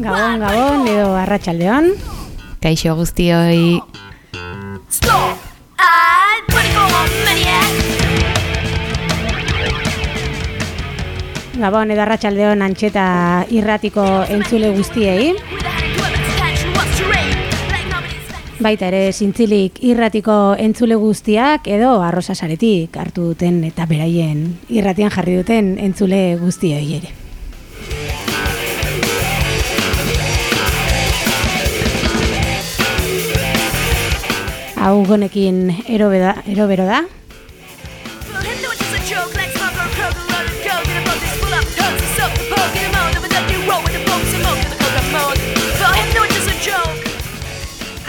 Gabon, gabon, edo arratsaldeon. Kaixo guztioi! Gabon, edo arratsaldeon antxeta irratiko entzule guztiei. Baita ere zintzilik irratiko entzule guztiak edo arrosa saretik hartu duten eta beraien irratian jarri duten entzule guztiei ere. Hau gonekin erobeda, erobero da,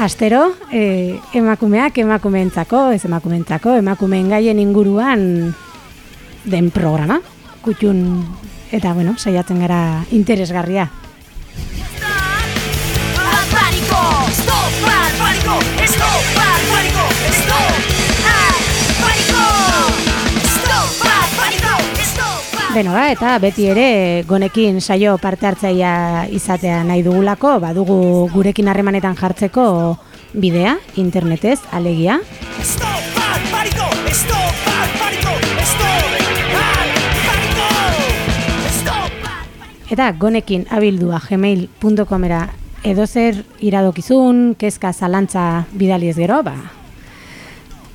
Astero, e, emakumeak emakumeentzako, ez emakumeentzako, emakumeen gaien inguruan den programa. Kutxun, eta bueno, saiatzen gara interesgarria. Stop pánico, stop pánico, stop Beno ba, eta beti ere gonekin saio parte hartzaia izatea nahi dugulako, badugu gurekin harremanetan jartzeko bidea, internetez, alegia. Eta gonekin abildua gmail.comera edozer iradokizun, kezka zalantza bidaliez gero, ba,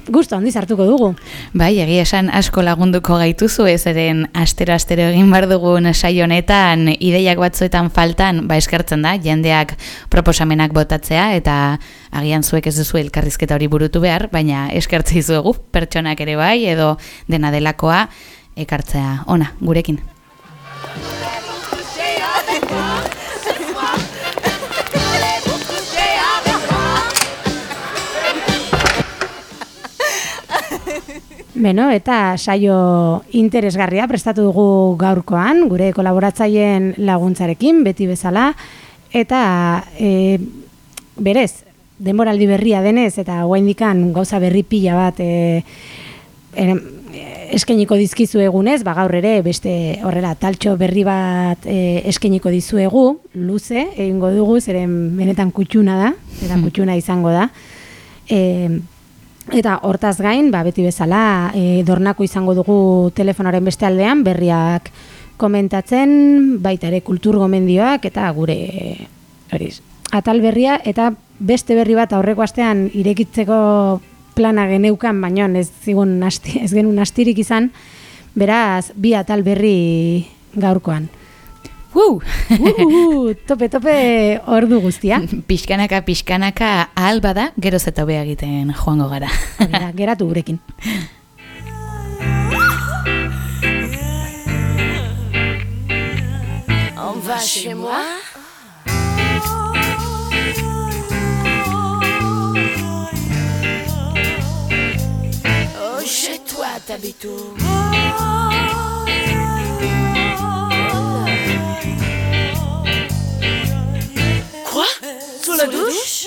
gusto handiz hartuko dugu. Bai, egia esan asko lagunduko gaituzu ez eren astero-astero egin bar dugun saio honetan ideiak batzuetan faltan ba eskertzen da jendeak proposamenak botatzea eta agian zuek ez duzu elkarrizketa hori burutu behar, baina eskertzei zuegu pertsonak ere bai edo dena delakoa ekartzea ona gurekin. Beno, eta saio interesgarria prestatu dugu gaurkoan, gure kolaboratzaileen laguntzarekin, beti bezala, eta e, berez, denboraldi berria denez, eta guaindikan gauza berri pila bat e, ere, eskeniko dizkizu egunez, ba gaur ere beste horrela taltxo berri bat e, eskeniko dizuegu, luze, egingo dugu, zeren benetan kutxuna da, eta kutxuna izango da. E, Eta hortaz gain, ba, beti bezala, e, dornako izango dugu telefonaren beste aldean, berriak komentatzen, baita ere kultur gomendioak, eta gure horiz, atal berria, eta beste berri bat aurreko astean irekitzeko plana geneukan, baino ez, zigun ez genuen astirik izan, beraz, bi atal berri gaurkoan. Woo! Uh, tope, tope ordu guztia. pixkanaka, pixkanaka ahal bada, geroz eta hobea egiten joango gara. Hori geratu gurekin. On va chez moi. Oh, chez toi, t'habites où Sous la douche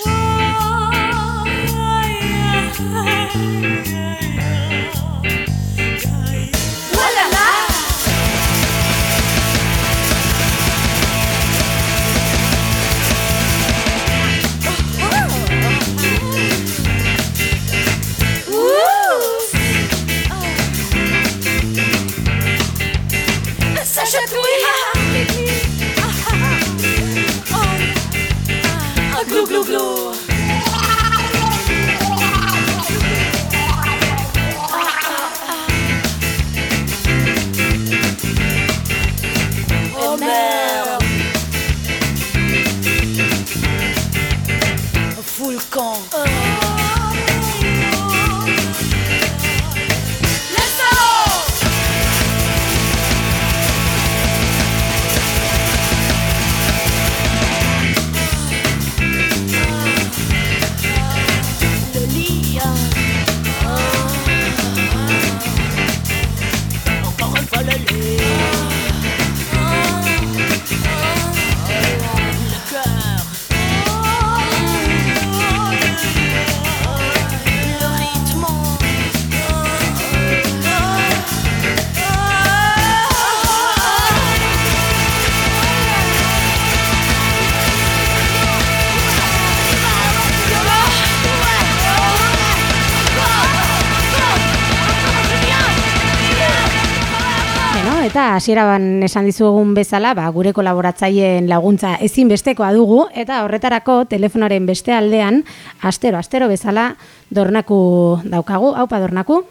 eta hasieraban esan dizuegun bezala, ba, gure kolaboratzaileen laguntza ezinbestekoa dugu, eta horretarako telefonaren beste aldean, astero, astero bezala, dornaku daukagu. Haupa, dornaku?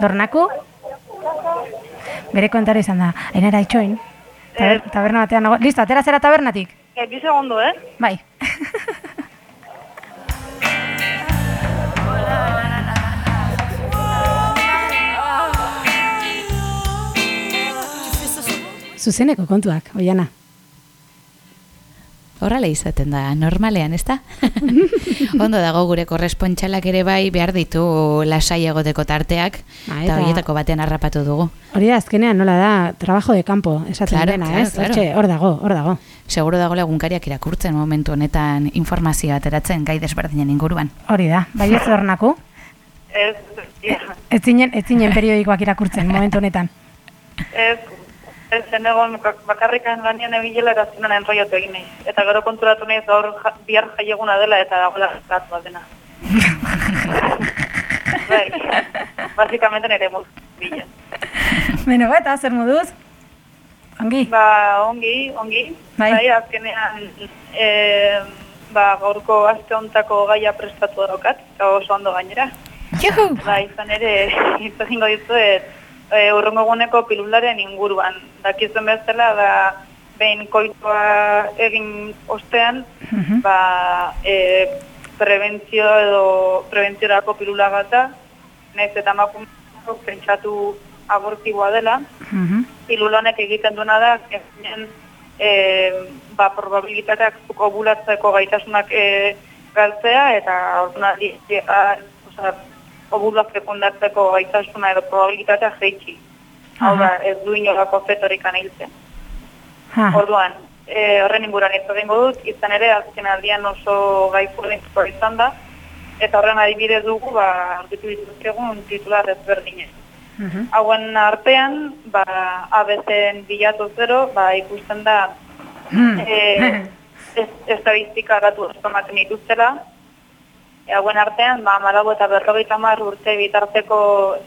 Dornaku? Bere kontara izan da, ainara itxoin. Taber, taberna batean nago. Listo, atera zera tabernatik. Eh, bi segundo, eh? Bai. Zuzeneko kontuak, oiana. Horrela izaten da, normalean, ez da? Ondo dago gure korrespontxalak ere bai behar ditu lasai egoteko tarteak, Ah, eta eta- horietako batean harrapatu dugu. Hori da, azkenean nola da, trabajo de campo, esaten Claro, dena, claro, ez? claro. Hortxe, hor dago, hor dago. Seguro dago lagunkariak irakurtzen momentu honetan informazioa ateratzen gai desberdinen inguruan. Hori da, bai ez dornaku? Ez, ez zinen periodikoak irakurtzen momentu honetan. ez, ez zenegon bakarrikan lanian ebilela eraztunan enroiatu egin nahi. Eta gero konturatu nahi gaur ja, bihar jaieguna dela eta dagoela gatu bat dena. bai, basikamente nire muz bila. Beno, ba, eta zer moduz? Ongi? Ba, ongi, ongi. Bai. azkenean, e, ba, gaurko aste hontako gaia prestatu daukat, eta oso ondo gainera. Juhu! Ba, izan ere, hitz egingo dizuet, e, urrengo eguneko pilularen inguruan. Dakizuen bezala, da, behin koitua egin ostean, Mhm. ba, e, prebentzio edo prebentziorako pilula bat da, nahiz eta emakumeak pentsatu abortiboa dela, pilula honek egiten duena da, ezinen, e, ba, probabilitateak ovulatzeko gaitasunak e, galtzea, eta orduan, osea, ovula fekundatzeko gaitasuna edo probabilitatea jeitsi. Hau da, ez du inolako fetorik aniltzen. Orduan, e, horren inguruan hitz egingo dut, izan ere azken aldian oso gai polemikoa izan da, eta horren adibidez dugu, ba, argitu dituzkegun titular ezberdinek. Mhm. Hauen artean, ba, ABC-en bilatu zero, ba, ikusten da, Hmm. e, ez, estadistika datu ematen dituztela, hauen artean, ba, malago eta berrogeita hamar urte bitarteko,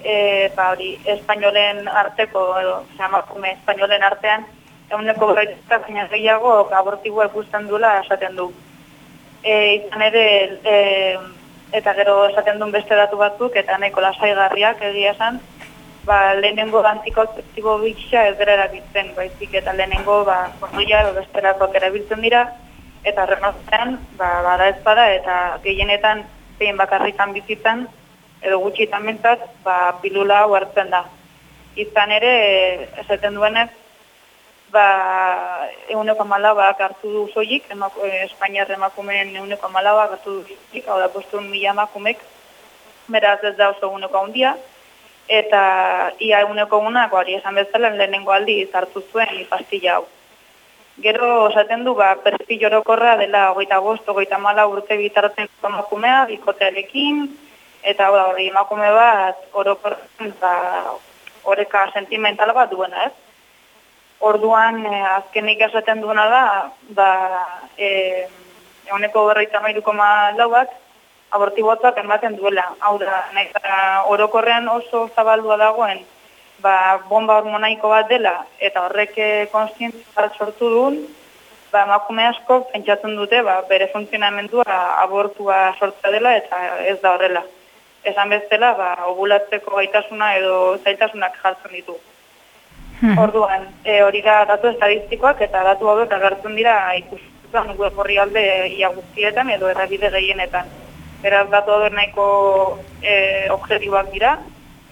e, ba, hori, espainolen arteko, edo, emakume espainolen artean, eguneko berrogeita baina gehiago abortibua ikusten duela esaten du. E, izan ere, e, eta gero esaten duen beste datu batzuk, eta nahiko lasaigarriak egia esan, ba, lehenengo antikonzeptibo bitxa ez dira erabiltzen, baizik eta lehenengo ba, kordoia edo besterakoak erabiltzen dira, eta horren ba, bada ez bada, eta gehienetan zein bakarrikan bizitzan, edo gutxitan bintzat, ba, pilula hau hartzen da. Izan ere, esaten duenez, ba, eguneko malabak hartu du soilik, emako, eh, Espainiar emakumeen eguneko malabak hartu du soilik, hau da, postun mila emakumek, beraz ez da oso eguneko handia, eta ia eguneko egunak, hori esan bezala, lehenengo aldi hartu zuen pastilla hau. Gero osaten du, ba, perfil orokorra dela hogeita bost, hogeita mala urte bitarteko emakumea, bikotearekin, eta hori emakume bat orokorren, ba, oreka sentimental bat duena, ez? Orduan, eh, azkenik esaten duena da, ba, eh, eguneko berreita mairuko lau bat, abortibotzak ematen duela. Hau da, nahi orokorrean oso zabaldua dagoen, ba, bomba hormonaiko bat dela, eta horrek eh, konstientzia bat sortu duen, ba, emakume asko pentsatzen dute, ba, bere funtzionamendua abortua sortza dela, eta ez da horrela. Esan bezala, ba, ovulatzeko gaitasuna edo zaitasunak jartzen ditu. Orduan, e, hori da datu estadistikoak eta datu hauek agertzen dira ikusten web horri alde ia guztietan edo errabide gehienetan. Beraz, datu hauek nahiko e, objektiboak dira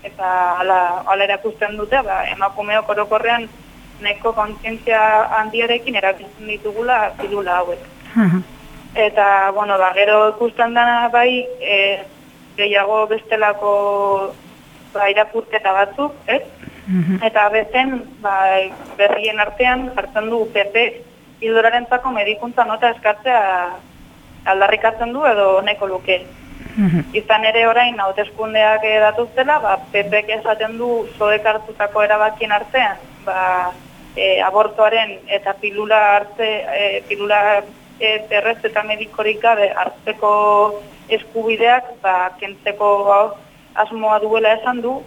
eta ala, ala erakusten dute, ba, emakumeok orokorrean nahiko kontzientzia handiarekin erabiltzen ditugula pilula hauek. Eta, bueno, ba, gero ikusten dana bai, e, gehiago bestelako ba, irakurketa batzuk, ez? Mhm. Eta bezen, ba, berrien artean jartzen du PP hilduraren zako medikuntza nota eskatzea aldarrikatzen du edo nahiko luke. Mhm. Izan ere orain hauteskundeak datuztela, ba, PPek esaten du zoek hartutako erabakien artean, ba, e, abortoaren eta pilula arte, e, pilula e, errez eta medikorik gabe hartzeko eskubideak, ba, kentzeko hau asmoa duela esan du,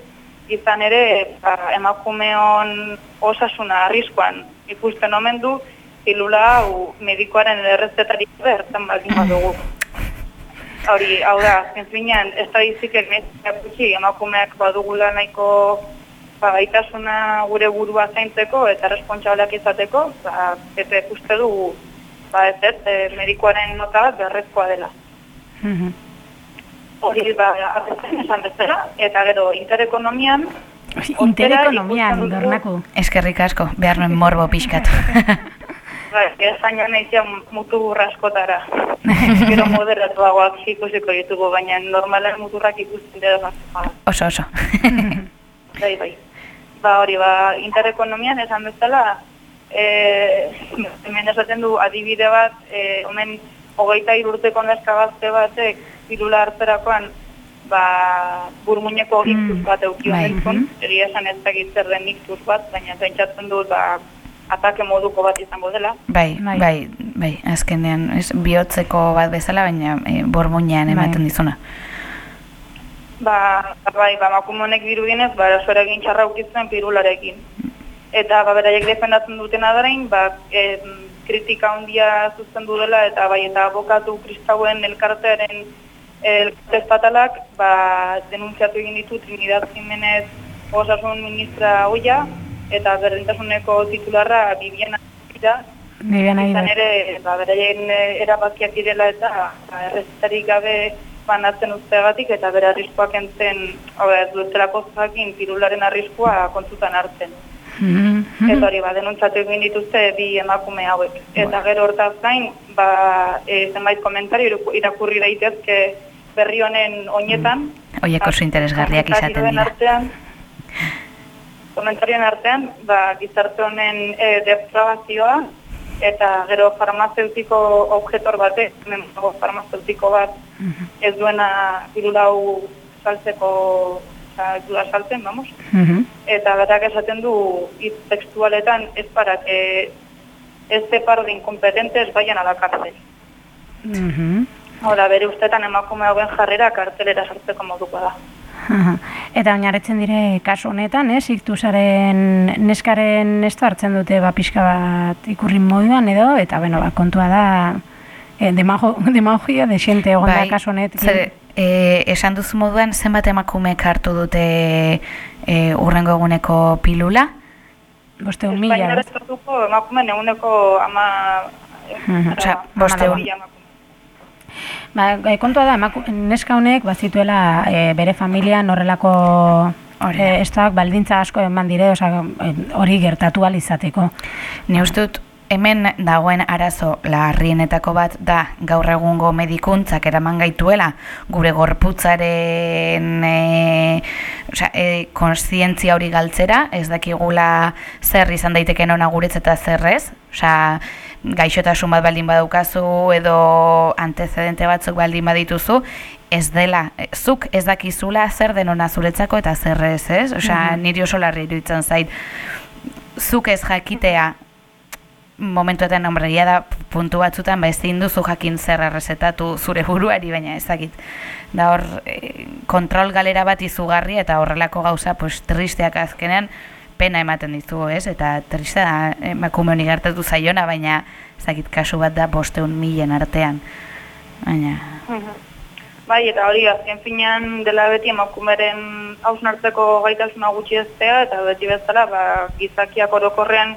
izan ere ba, emakumeon osasuna arriskuan ikusten omen du pilula hau medikoaren errezetari bertan baldin badugu. Hori, hau da, azken finean, estadistikek gutxi emakumeak badugula nahiko ba, gaitasuna gure burua zaintzeko eta responsableak izateko, ba, eta uste dugu ba, ez ez, e, medikoaren nota bat berrezkoa dela. Mhm. Hori, ba, abetzen esan bezala, eta gero, interekonomian, Interekonomian, dornako. Eskerrik asko, behar nuen morbo pixkat. Ba, esan joan naizia mutu askotara. Gero moderatuagoak ikusiko ditugu, baina normalen muturrak ikusten dira. Oso, oso. bai, bai. Ba, hori, ba, interekonomian esan bezala, e, hemen esaten du adibide bat, e, omen hogeita irurteko neska gazte batek pilula hartzerakoan, ba, burmuñeko Mm, bat euki bai, honetkon, egia esan ez dakit zer den bat, baina pentsatzen dut, ba, atake moduko bat izango dela. Bai, Bai. bai, bai, azkenean, ez, bihotzeko bat bezala, baina e, bormuinean Bai. ematen dizuna. Ba, bai, ba, makumonek dirudienez, ba, erasoera egin txarra ukitzen pirularekin. Eta, ba, beraiek defendatzen dutena darain, ba, em, kritika handia zuzendu dela, eta bai, eta abokatu kristauen elkartearen elkarte estatalak, ba, denuntziatu egin ditu Trinidad Jimenez osasun ministra hoia, eta berdintasuneko titularra Viviana dira, Bibiana izan ere, ba, beraien eh, erabakiak direla eta ba, errezetarik gabe banatzen ustegatik eta bere arriskoak entzen, hau da, ez dutelako zakin pirularen arriskoa kontutan hartzen. Mhm. Eta hori, ba, denuntzatu egin dituzte bi emakume hauek. Eta gero hortaz gain, ba, e, zenbait komentario iraku- irakurri daitezke berri honen oinetan. Oiek oso interesgarriak izaten dira. Artean, komentarioen artean, ba, gizarte honen e, depravazioa, eta gero farmazeutiko objetor batek, hemen farmazeutiko bat, ez duena pirulau saltzeko, ez duela saltzen, vamos, Mhm. eta berak esaten du hitz textualetan ez para que este par de incompetentes vayan a la cárcel. Mhm. Hora, bere ustetan emakume hauen jarrera kartelera sartzeko moduko da. Eta oinarritzen dire kasu honetan, ez, iktusaren neskaren esto hartzen dute ba pixka bat ikurrin moduan edo, eta bueno, ba, kontua da e, demago, demagogia de xente egon da kasu honetan. zer, e, esan duzu moduan, zenbat emakumek hartu dute e, urrengo eguneko pilula? Boste un mila, Espainiar ez? estatuko emakume neuneko ama... Bosteun. Ama emakume. Ba, e, kontua da, emaku, neska honek bazituela e, bere familian horrelako Hori. e, estoak baldintza asko eman dire, e, hori gertatu ahal izateko. Ne uste dut, hemen dagoen arazo larrienetako bat da gaur egungo medikuntzak eraman gaituela gure gorputzaren e, osea, e, konstientzia hori galtzera, ez dakigula zer izan daiteken ona guretz eta zer ez, osea, gaixotasun bat baldin badaukazu edo antecedente batzuk baldin badituzu, ez dela, e, zuk ez dakizula zer den ona zuretzako eta zer ez, ez? Osea, niri oso larri iruditzen zait. Zuk ez jakitea momentuetan hombregia da puntu batzutan ba ezin duzu jakin zer errezetatu zure buruari baina ezagit da hor e, kontrol galera bat izugarri eta horrelako gauza pues tristeak azkenean pena ematen dizu, ez? Eta triste da emakume honi gertatu zaiona, baina ezagit kasu bat da bosteun milen artean. Baina, Bai, eta hori, azken finean dela beti emakumeren hausnartzeko gaitasuna gutxi eztea, eta beti bezala, ba, gizakiak orokorrean,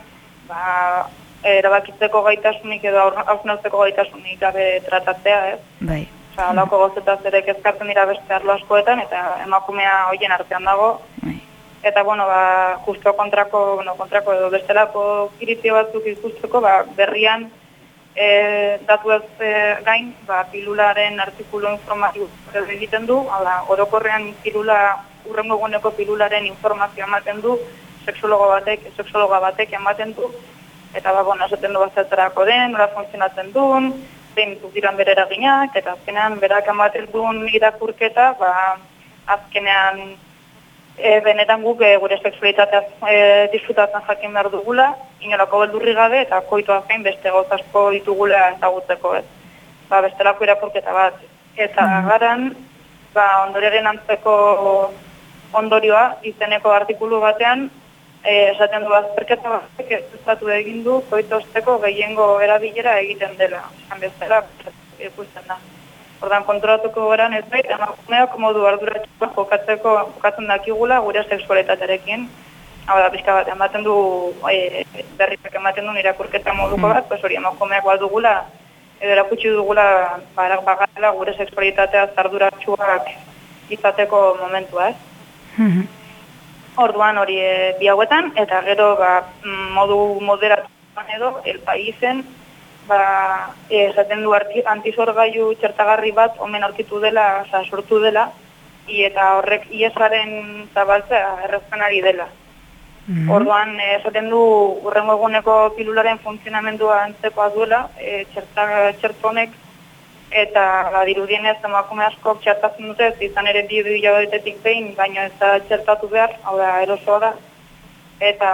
ba, erabakitzeko gaitasunik edo hausnartzeko gaitasunik gabe tratatzea, ez? bai. Osa, holako gozetaz ere kezkatzen dira beste arlo askoetan, eta emakumea hoien artean dago, bai. Eta, bueno, ba, justo kontrako, bueno, kontrako edo bestelako iritzi batzuk ikusteko, ba, berrian e, datu ez e, gain, ba, pilularen artikulu informatibo egiten du, hala, orokorrean pilula, urrengo eguneko pilularen informazio ematen du, sexologo batek, sexologa batek ematen du, eta, ba, bueno, esaten du bazertarako den, nola funtzionatzen duen, zein diran bere eraginak, eta azkenean berak ematen duen irakurketa, ba, azkenean e, benetan guk e, gure sexualitatea e, disfrutatzen jakin behar dugula, inolako beldurri gabe eta koitoa zein beste gauzasko ditugula ezagutzeko ez. Ba, bestelako irakurketa bat. Eta garan, ba, ondoren antzeko ondorioa izeneko artikulu batean e, esaten du azterketa batek ezustatu egin du koitosteko gehiengo erabilera egiten dela. Esan bezala ikusten da. Ordan kontrolatuko geran ez bait, emakumeak modu arduratxua jokatzeko jokatzen dakigula gure sexualitatearekin. Hau da, pixka bat, ematen du, e, berriak ematen du irakurketa moduko bat, pues hori emakumeak bat dugula, edo erakutsi dugula barak bagala gure sexualitatea zarduratxuak izateko momentua, ez? Mhm. Orduan hori e, bi hauetan, eta gero ba, mm, modu moderatuan edo, el paisen, ba, e, esaten du antizorgailu txertagarri bat omen aurkitu dela, oza, sortu dela, i eta horrek iesaren zabaltzea errezten ari dela. Mhm. Orduan, eh, esaten du urrengo eguneko pilularen funtzionamendua antzekoa duela, e, txerta, txertonek, eta ba, dirudienez emakume askok txertatzen dute, izan ere bi hilabetetik behin, baina ez da txertatu behar, hau da, erosoa da. Eta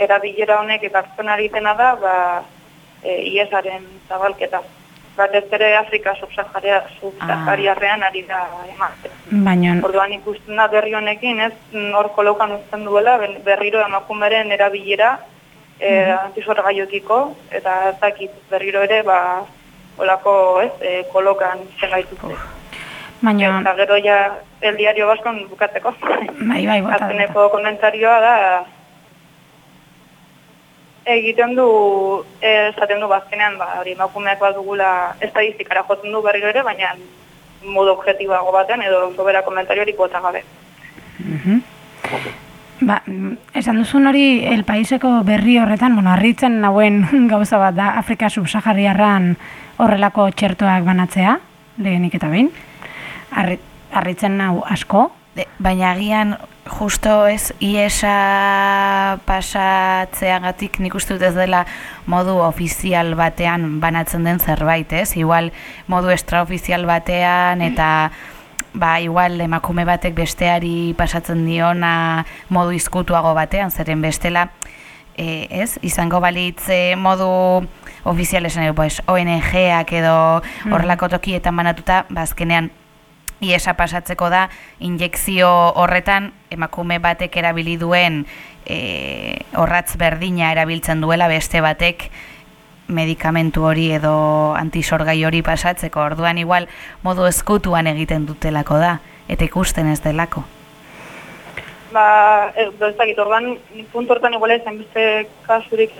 erabilera honek ekartzen ari dena da, ba, e, iesaren zabalketa. Batez ere Afrika subsaharia, subsahariarrean ari da ematen. Baina, Orduan ikusten da berri honekin, ez, mm, hor kolokan uzten duela, berriro emakumeren erabilera e, antizorgaiokiko, eta ez dakit berriro ere, ba, olako, ez, e, kolokan zen gaituzte. baina, Eta gero ja, el diario baskon bukatzeko. bai, bai, bota. Azkeneko komentarioa da, egiten du, eh, esaten du bazkenean, ba, hori emakumeak bat dugula estadistikara jotzen du berriro ere, baina modu objektiboago batean edo sobera komentariorik bota gabe. Mhm. Ba, mm, esan duzun hori el paiseko berri horretan, bueno, harritzen nauen gauza bat da Afrika subsahariarran horrelako txertoak banatzea, lehenik eta behin. Harri, harritzen nau asko. De, baina agian justo ez iesa pasatzeagatik nik uste dut ez dela modu ofizial batean banatzen den zerbait, ez? Igual modu extraofizial batean eta ba igual emakume batek besteari pasatzen diona modu izkutuago batean, zeren bestela e, ez, izango balitz e, modu ofizial esan edo, pues, ONG-ak edo horrelako tokietan banatuta, bazkenean iesa pasatzeko da injekzio horretan emakume batek erabili duen e, orratz berdina erabiltzen duela beste batek medikamentu hori edo antisorgai hori pasatzeko. Orduan igual modu eskutuan egiten dutelako da eta ikusten ez delako. Ba, ez, dakit, orduan, puntu hortan igual ez beste kasurik.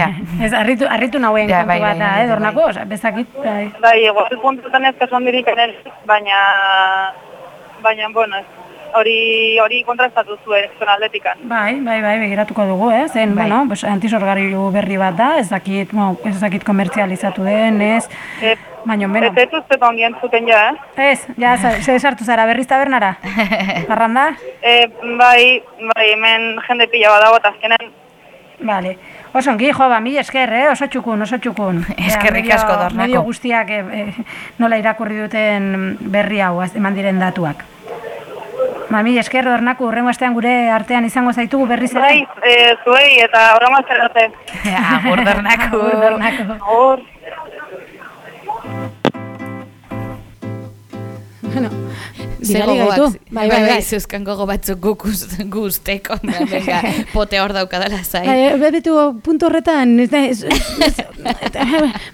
Ja. Ez, harritu, harritu nauen Ja, kontu bai, bat bai, da, bai, eh, bai. dornako, oza, bezakit, bai. Bai, igual puntu hortan ez kasu handirik ere, baina, baina, bueno, ez, hori hori kontrastatu zuen zuen aldetikan. Bai, bai, bai, begiratuko dugu, eh? Zen, Bai. bueno, pues, antisorgailu berri bat da, ez dakit, bueno, ez dakit komertzializatu den, ez? E, Baina, beno. Eta ez dut ongi entzuten ja, eh? Ez, ja, ze sartu zara, berriz tabernara? Parranda? E, bai, bai, hemen jende pila badago eta azkenen Vale. Oso ongi, jo, ba, mila esker, eh? oso txukun, oso txukun. Eskerrik asko, medio- Dornako. Medio guztiak eh, eh, nola irakurri duten berri hau, eman diren datuak. Ba, mila esker, Dornako, urrengo astean gure artean izango zaitugu berriz ere? Bai, e, zuei eta horrema zer arte. Agur dornako. Agur, Dornako. Hor. Bueno, Ze bidali gogoak, gaitu. Bai, bai, bai. zeuzkan gogo batzuk guk guz- guzteko, venga, pote hor daukadala zai. Bai, bebetu puntu horretan, ez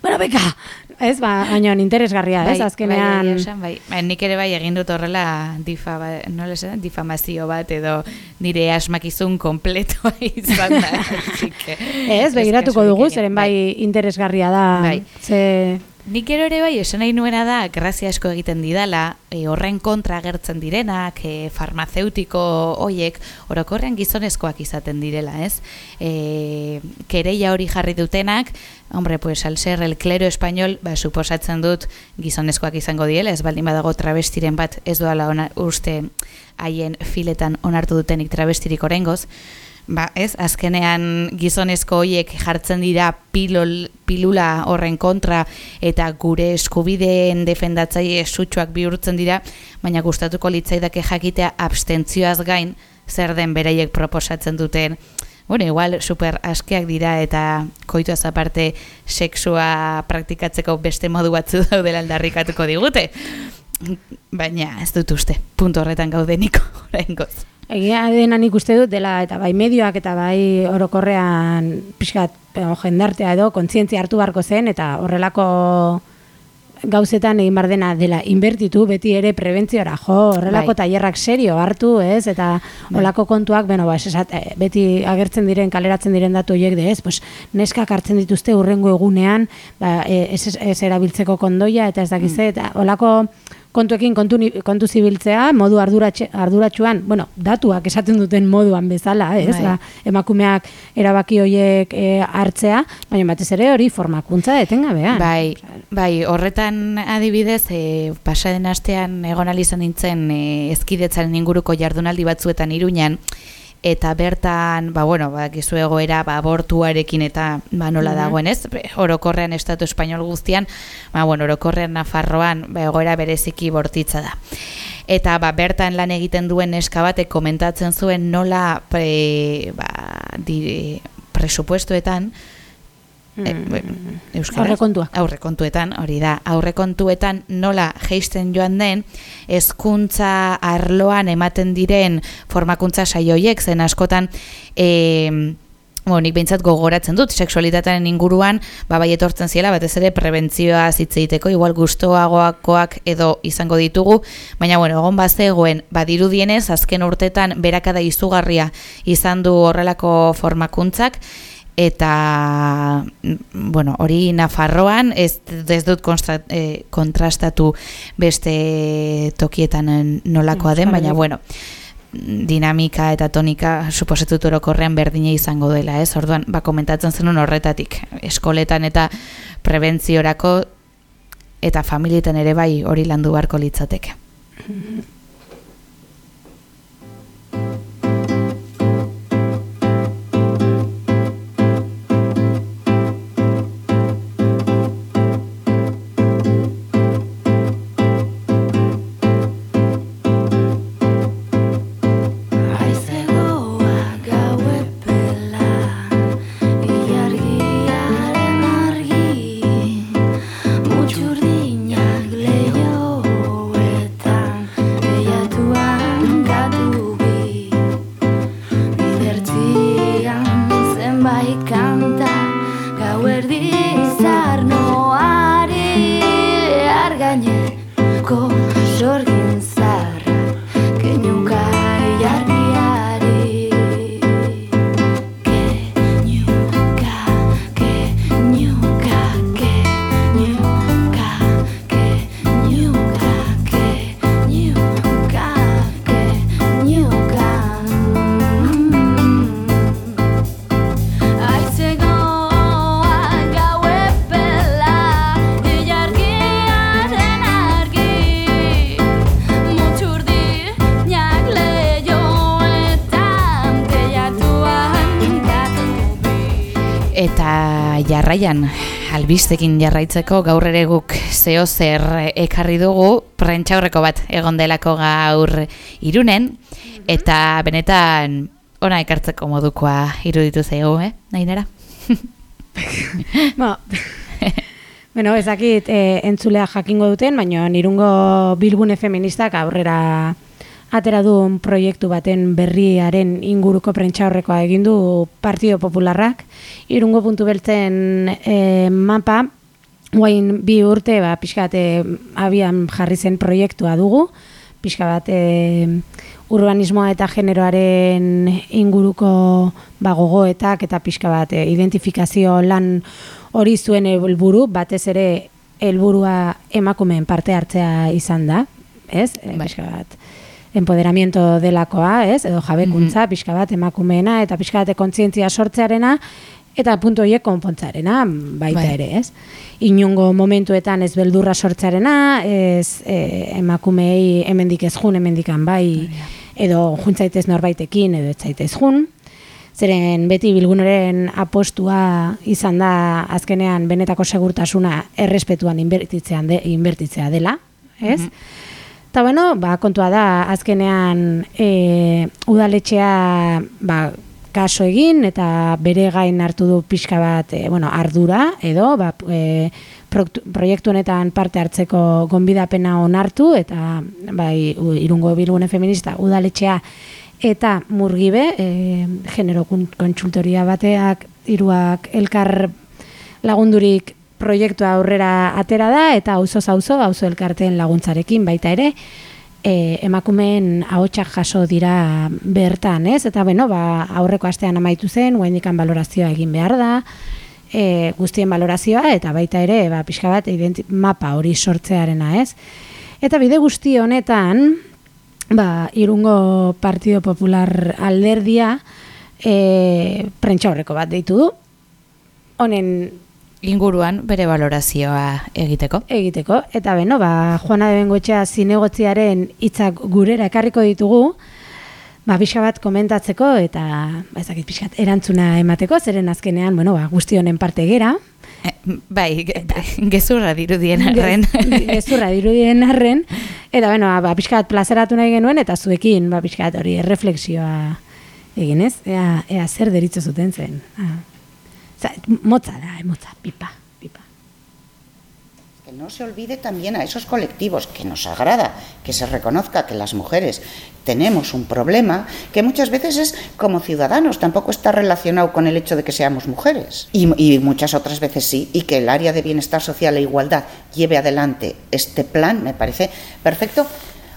bueno, beka, ez, ba, baina interesgarria, ez, azkenean, bai, esan, bai. Bai, nik ere bai egin dut horrela difa, ba, nola esan, difamazio bat edo nire asmakizun kompletoa izan da. ez, begiratuko dugu, zeren bai interesgarria da, Bai. ze, Nik gero ere bai, esan nahi nuena da, grazia asko egiten didala, e, horren kontra agertzen direnak, e, farmazeutiko hoiek, orokorrean gizonezkoak izaten direla, ez? E, kereia hori jarri dutenak, hombre, pues al ser el clero español, ba, suposatzen dut gizonezkoak izango diela, ez baldin badago travestiren bat ez doala ona, uste haien filetan onartu dutenik travestirik orengoz, Ba, ez, azkenean gizonezko hoiek jartzen dira pilol, pilula horren kontra eta gure eskubideen defendatzaile sutsuak bihurtzen dira, baina gustatuko litzaidake jakitea abstentzioaz gain zer den beraiek proposatzen duten Bueno, igual super askeak dira eta koituaz aparte sexua praktikatzeko beste modu batzu daudela aldarrikatuko digute. baina ez dut uste, puntu horretan gaudeniko oraingoz. Egia dena nik uste dut dela eta bai medioak eta bai orokorrean pixkat eh, jendartea edo kontzientzia hartu beharko zen eta horrelako gauzetan egin bar dena dela inbertitu beti ere prebentziora jo horrelako Bai. tailerrak serio hartu ez? Eta holako kontuak beno ba ez esat, eh, beti agertzen diren kaleratzen diren datu horiek de ez? Pues neskak hartzen dituzte urrengo egunean ba, eh, ez, ez erabiltzeko kondoia eta ez dakize eta holako kontuekin kontu, kontu zibiltzea, modu arduratsuan, bueno, datuak esaten duten moduan bezala, ez? Bai. Ba, emakumeak erabaki horiek e, hartzea, baina batez ere hori formakuntza etengabean. Bai, bai, horretan adibidez, e, pasaden astean egon izan nintzen e, ezkidetzaren inguruko jardunaldi batzuetan iruñan, eta bertan, ba, bueno, ba, gizu egoera, ba, abortuarekin eta ba, nola dagoen ez, orokorrean estatu espainol guztian, ba, bueno, orokorrean Nafarroan, ba, egoera bereziki bortitza da. Eta ba, bertan lan egiten duen neska batek komentatzen zuen nola pre, ba, di, presupuestoetan, e, euskaraz? Aurrekontua. Aurrekontuetan, hori da. Aurrekontuetan nola geisten joan den hezkuntza arloan ematen diren formakuntza saioiek zen askotan e, Bueno, nik behintzat gogoratzen dut, sexualitatearen inguruan, ba, bai etortzen ziela, batez ere prebentzioa hitz egiteko, igual gustoagoakoak edo izango ditugu, baina, bueno, egon bazegoen, badirudienez, azken urtetan berakada izugarria izan du horrelako formakuntzak, eta bueno, hori Nafarroan ez, ez dut konstra, eh, kontrastatu beste tokietan nolakoa den, baina bueno, dinamika eta tonika suposetut orokorrean berdina izango dela, ez? Orduan, ba komentatzen zenun horretatik, eskoletan eta prebentziorako eta familietan ere bai hori landu beharko litzateke. nie go jarraian, albistekin jarraitzeko gaur ere guk zeo zer ekarri dugu prentxaurreko bat egon delako gaur irunen, eta benetan ona ekartzeko modukoa iruditu zego, eh? Nainera? Ba, bueno, ezakit e, entzulea jakingo duten, baina nirungo bilgune feministak aurrera atera duen proiektu baten berriaren inguruko prentxaurrekoa egin du Partido Popularrak. Irungo puntu beltzen e, mapa, guain bi urte, ba, pixka bat, e, abian jarri zen proiektua dugu, pixka bat e, urbanismoa eta generoaren inguruko ba, gogoetak eta pixka bat e, identifikazio lan hori zuen helburu batez ere helburua emakumeen parte hartzea izan da, ez? Bai. pixka bat empoderamiento delakoa, ez? Edo jabekuntza, pixka bat emakumeena eta pixka bat kontzientzia sortzearena eta puntu horiek konpontzarena baita Bai. ere, ez? Inungo momentuetan ez beldurra sortzarena, ez e, emakumeei hemendik ez jun, hemendikan bai, edo juntzaitez norbaitekin, edo ez zaitez jun. Zeren beti bilguneren apostua izan da azkenean benetako segurtasuna errespetuan inbertitzean de, inbertitzea dela, ez? Eta bueno, ba, kontua da azkenean e, udaletxea ba, kaso egin eta bere gain hartu du pixka bat e, bueno, ardura edo ba, e, proiektu honetan parte hartzeko gonbidapena onartu eta bai irungo bilgune feminista udaletxea eta murgibe e, genero kontsultoria bateak hiruak elkar lagundurik proiektua aurrera atera da eta auzo auzo auzo elkarteen laguntzarekin baita ere e, emakumeen ahotsak jaso dira bertan, ez? Eta beno, ba, aurreko astean amaitu zen, guainikan balorazioa egin behar da, e, guztien balorazioa eta baita ere, ba, pixka bat mapa hori sortzearena, ez? Eta bide guzti honetan, ba, irungo Partido Popular alderdia e, prentsa horreko bat deitu du, honen Inguruan bere valorazioa egiteko. egiteko. Eta beno, ba, Juana de Bengoetxea zinegotziaren hitzak gurera ekarriko ditugu, ba, pixka bat komentatzeko eta ba, ezakit pixka bat erantzuna emateko, zeren azkenean, bueno, ba, guzti honen parte gera. Eh, bai, ge- gezurra dirudien arren. Gez- Gezurra dirudien arren. Eta beno, ba, pixka bat plazeratu nahi genuen, eta zuekin, ba, pixka bat hori erreflexioa egin ez, ea, ea zer deritzo zuten zen. Ah. Motza da, pipa, pipa. Que no se olvide también a esos colectivos que nos agrada, que se reconozca que las mujeres tenemos un problema que muchas veces es como ciudadanos, tampoco está relacionado con el hecho de que seamos mujeres. Y, y muchas otras veces sí, y que el área de bienestar social e igualdad lleve adelante este plan, me parece perfecto,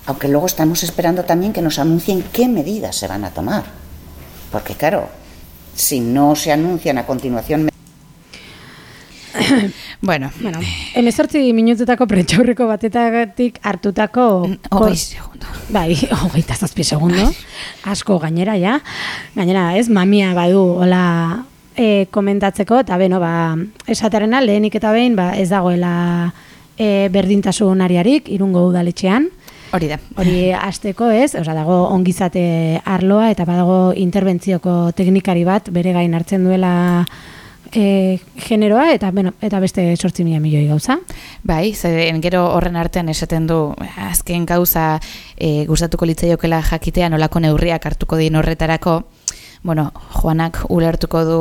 aunque luego estamos esperando también que nos anuncien qué medidas se van a tomar. Porque claro, si no se anuncian a continuación bueno, Bueno, emezortzi minututako prentxaurreko batetatik hartutako... hogei segundo. Bai, hogeita zazpi segundo. Asko gainera, ja. Gainera, ez, mamia badu, hola e, komentatzeko, eta beno, ba, esaterena, lehenik eta behin, ba, ez dagoela e, berdintasun ariarik, irungo udaletxean. Hori da. Hori hasteko ez, osea dago ongizate arloa eta badago interbentzioko teknikari bat bere gain hartzen duela e, generoa eta bueno, eta beste 8 mila milioi gauza. Bai, zeren gero horren artean esaten du azken gauza e, gustatuko litzaiokela jakitea nolako neurriak hartuko dien horretarako, bueno, Juanak ulertuko du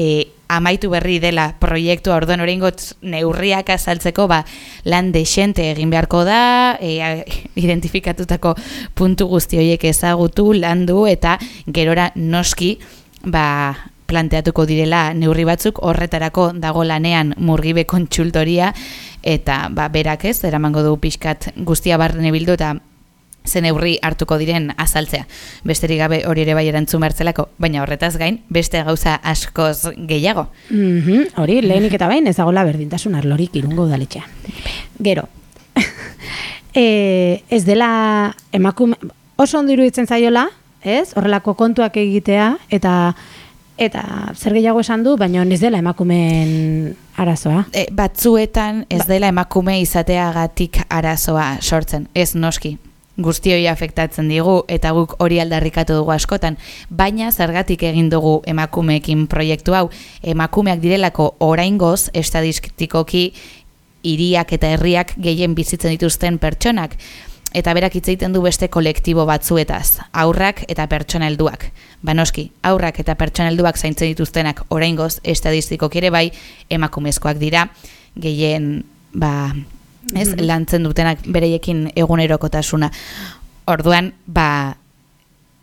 e, amaitu berri dela proiektua. Orduan oraingot neurriak azaltzeko ba, lan desente egin beharko da, e, identifikatutako puntu guzti horiek ezagutu, landu eta gerora noski ba, planteatuko direla neurri batzuk. Horretarako dago lanean murgibe kontsultoria eta ba, berak ez, eramango du pixkat guztia barrene bildu eta zen neurri hartuko diren azaltzea. Besterik gabe hori ere bai erantzun bertzelako, baina horretaz gain beste gauza askoz gehiago. Mhm, hori lehenik eta behin ez dagoela berdintasun arlorik irungo udaletxean. Gero. e, ez dela emakume oso ondo iruditzen zaiola, ez? Horrelako kontuak egitea eta eta zer gehiago esan du, baina ez dela emakumeen arazoa. E, batzuetan ez dela emakume izateagatik arazoa sortzen, ez noski. Guzti hori afektatzen digu eta guk hori aldarrikatu dugu askotan, baina zergatik egin dugu emakumeekin proiektu hau, emakumeak direlako oraingoz estadistikoki hiriak eta herriak gehien bizitzen dituzten pertsonak. Eta berak hitz egiten du beste kolektibo batzuetaz, aurrak eta pertsona helduak. Ba noski, aurrak eta pertsona helduak zaintzen dituztenak oraingoz estadistikoki ere bai emakumezkoak dira, gehien ba, ez, lantzen dutenak bereiekin egunerokotasuna. Orduan, ba,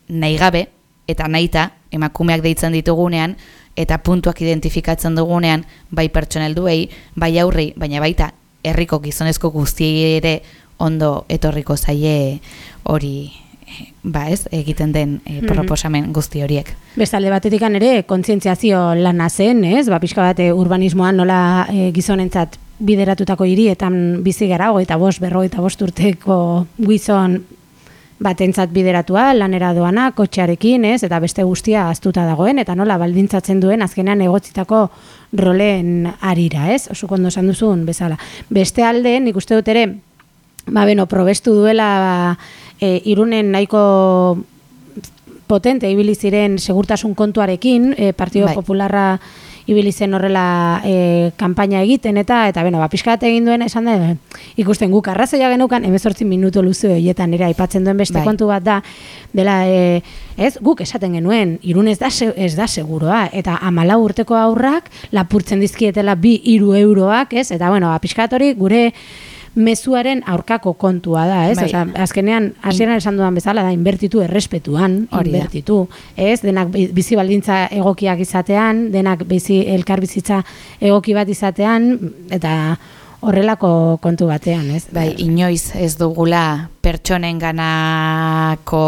nahi gabe eta nahita emakumeak deitzen ditugunean eta puntuak identifikatzen dugunean bai pertsona helduei, bai aurrei, baina baita herriko gizonezko guztiei ere ondo etorriko zaie hori ba ez, egiten den eh, proposamen guzti horiek. Bestalde batetik ere kontzientziazio lana zen, ez? Ba, pixka bat eh, urbanismoan nola e, gizonentzat bideratutako hirietan bizi gara, eta bost, berrogeita bost urteko gizon batentzat bideratua, lanera doana, kotxearekin, ez? Eta beste guztia aztuta dagoen, eta nola baldintzatzen duen azkenean egotzitako rolen arira, ez? Oso kondo esan duzun bezala. Beste alde, nik uste dut ere, ba, beno, probestu duela e, irunen nahiko potente ibili ziren segurtasun kontuarekin, e, Partido Bai. Popularra ibili zen horrela e, kanpaina egiten eta eta beno, ba, pixka bat egin duen esan da, e, ikusten guk arrazoia genukan, 18 minutu luze horietan ere aipatzen duen beste Bai. kontu bat da, dela, e, ez, guk esaten genuen, irun ez da, ez da seguroa, eta amala urteko aurrak lapurtzen dizkietela bi iru euroak, ez, eta bueno, ba, pixka bat hori gure mezuaren aurkako kontua da, ez? Bai. Osea, azkenean, hasieran esan dudan bezala da, inbertitu errespetuan, Hori inbertitu, ez? Denak bi- bizi baldintza egokiak izatean, denak bizi elkar bizitza egoki bat izatean, eta horrelako kontu batean, ez? Bai, inoiz ez dugula pertsonen ganako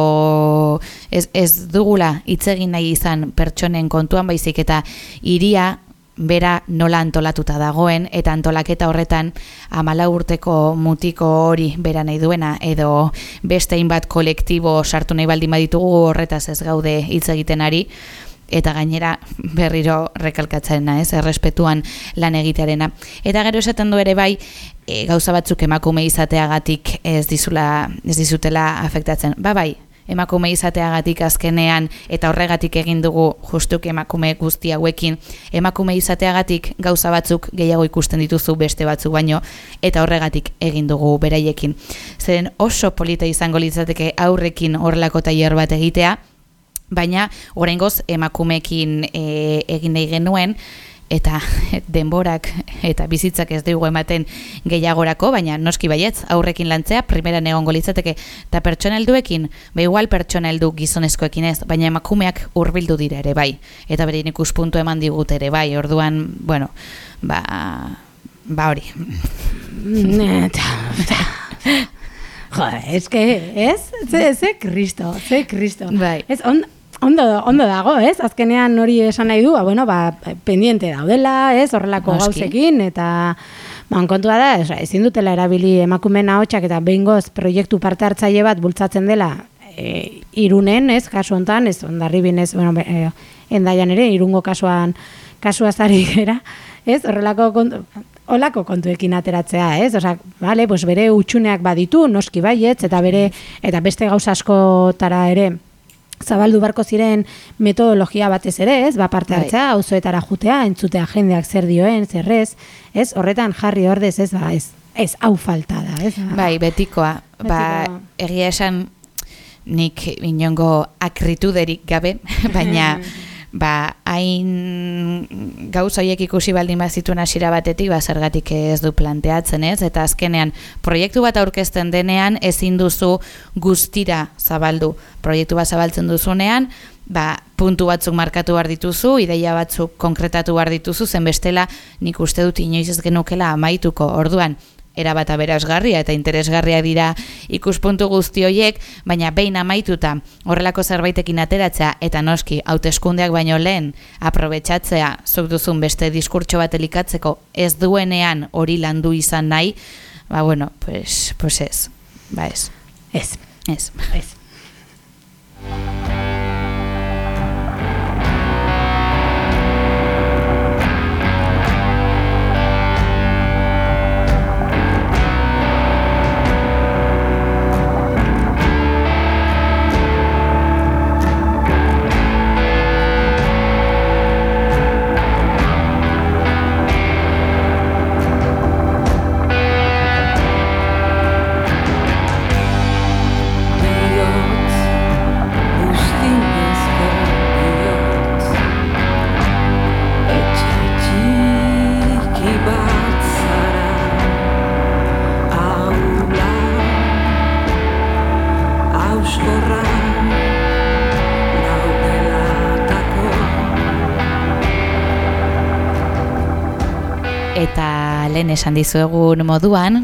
ez, ez dugula hitz egin nahi izan pertsonen kontuan baizik eta iria bera nola antolatuta dagoen eta antolaketa horretan amala urteko mutiko hori bera nahi duena edo beste hainbat kolektibo sartu nahi baldin baditugu horretaz ez gaude hitz egiten ari eta gainera berriro rekalkatzen ez, errespetuan lan egitearena. Eta gero esaten du ere bai, e, gauza batzuk emakume izateagatik ez dizula ez dizutela afektatzen. Ba bai, emakume izateagatik azkenean eta horregatik egin dugu justuk emakume guzti hauekin emakume izateagatik gauza batzuk gehiago ikusten dituzu beste batzuk baino eta horregatik egin dugu beraiekin. Zeren oso polita izango litzateke aurrekin horrelako tailer bat egitea, baina oraingoz emakumeekin e, egin nahi genuen eta denborak eta bizitzak ez dugu ematen gehiagorako, baina noski baietz aurrekin lantzea primeran egongo litzateke eta pertsona helduekin, ba igual pertsona heldu gizonezkoekin ez, baina emakumeak hurbildu dira ere bai, eta bere ikuspuntu eman digut ere bai, orduan, bueno, ba, ba hori. Jo, que, ez? Ze, ze kristo, ze kristo. Bai. Ez, on, ondo, ondo dago, ez? Azkenean hori esan nahi du, ba, bueno, ba, pendiente daudela, ez? Horrelako Noski. gauzekin, eta Ban, kontua da, ez, ezin dutela erabili emakumeen ahotsak eta behingoz proiektu parte hartzaile bat bultzatzen dela e, irunen, ez, kasu hontan, ez, ondarribin, ez, bueno, e, endaian ere, irungo kasuan, kasua zari gera, ez, horrelako kontu, olako kontuekin ateratzea, ez? Osea, vale, pues bere utxuneak baditu, noski baietz, eta bere, eta beste gauza askotara ere, zabaldu barko ziren metodologia batez ere, ez? Ba parte Bai. hartzea, auzoetara jutea, entzutea jendeak zer dioen, zerrez, ez? Horretan jarri ordez, ez? Ba, ez, ez hau falta da, ez? Ba, Bai, betikoa. Ba, Betikoa. egia esan nik inongo akrituderik gabe, baina ba, hain gauza horiek ikusi baldin bazituen hasiera batetik, ba, zergatik ez du planteatzen ez, eta azkenean proiektu bat aurkezten denean ezin duzu guztira zabaldu. Proiektu bat zabaltzen duzunean, ba, puntu batzuk markatu behar dituzu, ideia batzuk konkretatu behar dituzu, zen bestela nik uste dut inoiz ez genukela amaituko. Orduan, erabat aberasgarria eta interesgarria dira ikuspuntu guzti horiek, baina behin amaituta horrelako zerbaitekin ateratzea eta noski hauteskundeak baino lehen aprobetxatzea zuk duzun beste diskurtso bat elikatzeko ez duenean hori landu izan nahi, ba bueno, pues, pues ez, ba ez, ez, ez. ez. Esan dizuegun moduan,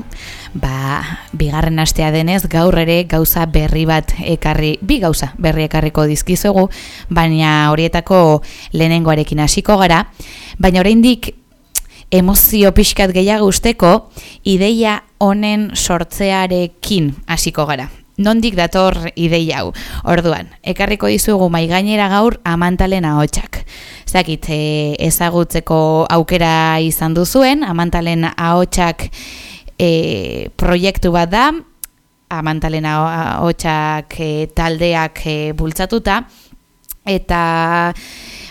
ba, bigarren astea denez, gaur ere gauza berri bat ekarri, bi gauza berri ekarriko dizkizuegu, baina horietako lehenengoarekin hasiko gara, baina oraindik emozio pixkat gehiago usteko, ideia honen sortzearekin hasiko gara. Nondik dator ideia hau? Orduan, ekarriko dizuegu mai gainera gaur amantalen ahotsak. Zakit, e, ezagutzeko aukera izan duzuen, amantalen ahotsak e, proiektu bat da, amantalen ahotsak e, taldeak e, bultzatuta, eta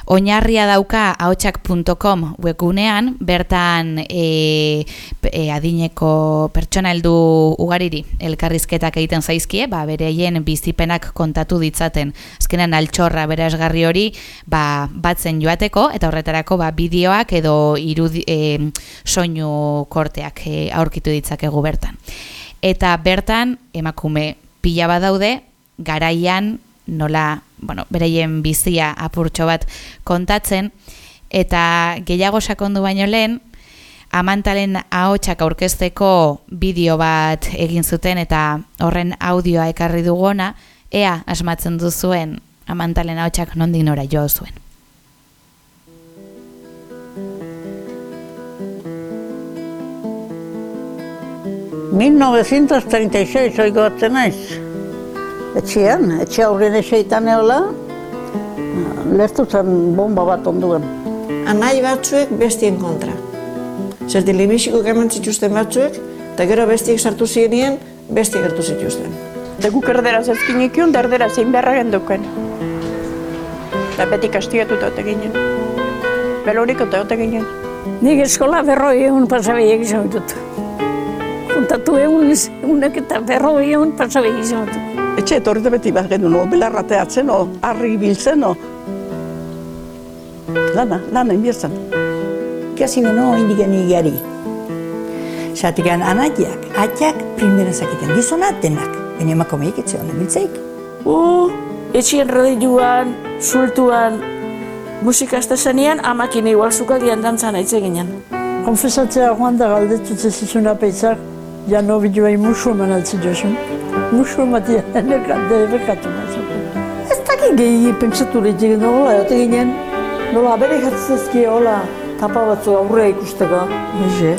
oinarria dauka ahotsak.com webgunean, bertan e, e, adineko pertsona heldu ugariri elkarrizketak egiten zaizkie, ba, bereien bizipenak kontatu ditzaten. Azkenan altxorra berazgarri hori ba, batzen joateko, eta horretarako ba, bideoak edo irudi, e, soinu korteak e, aurkitu ditzakegu bertan. Eta bertan emakume pila bat daude, garaian nola, bueno, bereien bizia apurtxo bat kontatzen, eta gehiago sakondu baino lehen, amantalen ahotsak aurkezteko bideo bat egin zuten eta horren audioa ekarri dugona, ea asmatzen duzuen amantalen ahotsak nondik nora jo zuen. Mil 1936 oiko batzen naiz. Etxean, etxe aurrien eseitan eola, lertu zen bomba bat onduen. Anai batzuek bestien kontra. Zer telebiziko eman zituzten batzuek, eta gero bestiek sartu zirenien, bestiek hartu zituzten. Eta guk erderaz ezkin ikion, da erderaz zein beharra genduken. Eta beti kastigatuta ote ginen. Belorik ote ote ginen. Nik eskola berroi egun pasabeiek izan dut. Kontatu egun, egunek eta berroi egun pasabeiek izan dut. Etxe etorri da beti bat genuen, o, belarrateatzen, o, harri biltzen, o. Lana, lana inbiertzen. Ikasi beno indik gari. Zatik anaiak, atxak primera zakiten, gizona denak. Baina emakumeik etxe honen biltzeik. Uh, etxien radiluan, sultuan, musika estazenean, amakin igual zukaldian dantzan aitze ginen. Konfesatzea joan da galdetu zezizun apeitzak, jano bideoa musu eman altzi josun. Musu ematia, nekante errekatu nazatzen. Ez dakit gehi pentsatu lehitik nola, eote ginen, nola bere jartzezki hola, tapa batzu aurrea ikusteko. Eze.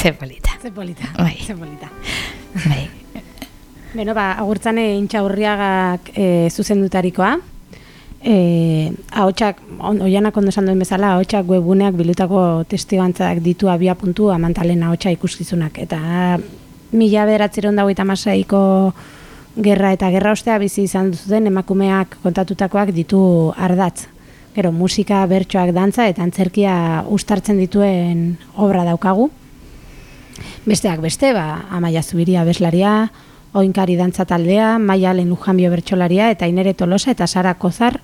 Ze polita. Ze polita, Bai. ze polita. Bai. Beno, ba, agurtzane intxaurriagak e, zuzendutarikoa. E, ahotsak, oianak ondo esan duen bezala, ahotsak webuneak bilutako testigantzak ditu abia puntu amantalen ahotsa ikuskizunak. Eta mila bederatzeron dago masaiko gerra eta gerra ostea bizi izan zuten emakumeak kontatutakoak ditu ardatz. Gero, musika, bertsoak, dantza eta antzerkia ustartzen dituen obra daukagu. Besteak beste, ba, Amaia Zubiria beslaria, Oinkari dantza taldea, Maia Alen Lujanbio bertsolaria eta Inere Tolosa eta Sara Kozar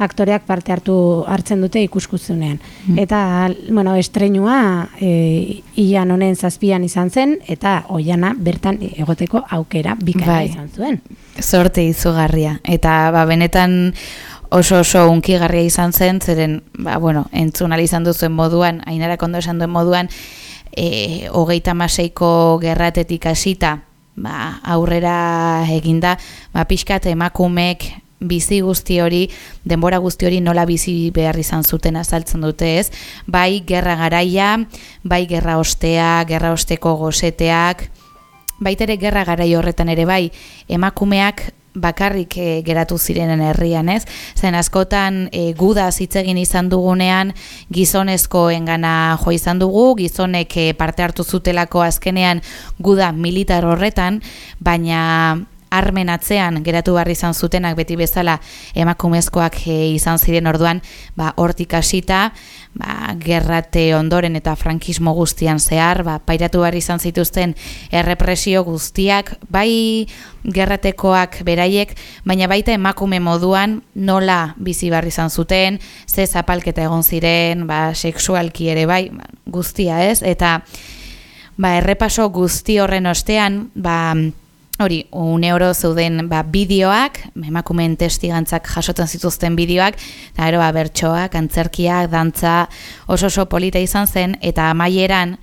aktoreak parte hartu hartzen dute ikuskuzunean. Eta, bueno, estreinua e, ian honen zazpian izan zen, eta oiana bertan egoteko aukera bikaina Bai. izan zuen. Zorte izugarria. Eta ba, benetan oso oso unkigarria izan zen, zeren, ba, bueno, entzun izan duzuen moduan, ainarak ondo esan duen moduan, e, hogeita maseiko gerratetik hasita, ba, aurrera eginda, ba, pixkat emakumek bizi guzti hori, denbora guzti hori nola bizi behar izan zuten azaltzen dute ez, bai gerra garaia, bai gerra ostea, gerra osteko goseteak, baitere gerra garai horretan ere bai, emakumeak bakarrik eh, geratu zirenen herrian, ez? Zen askotan e, gudaz hitz egin izan dugunean gizonezkoengana jo izan dugu, gizonek eh, parte hartu zutelako azkenean guda militar horretan, baina armen atzean geratu barri izan zutenak beti bezala emakumezkoak e, izan ziren orduan, ba, hortik hasita, ba, gerrate ondoren eta frankismo guztian zehar, ba, pairatu barri izan zituzten errepresio guztiak, bai gerratekoak beraiek, baina baita emakume moduan nola bizi barri izan zuten, ze zapalketa egon ziren, ba, sexualki ere bai, ba, guztia ez, eta ba, errepaso guzti horren ostean, ba, hori, une oro zeuden ba, bideoak, emakumeen testigantzak jasotzen zituzten bideoak, eta gero ba, bertsoak, antzerkiak, dantza, oso oso polita izan zen, eta amaieran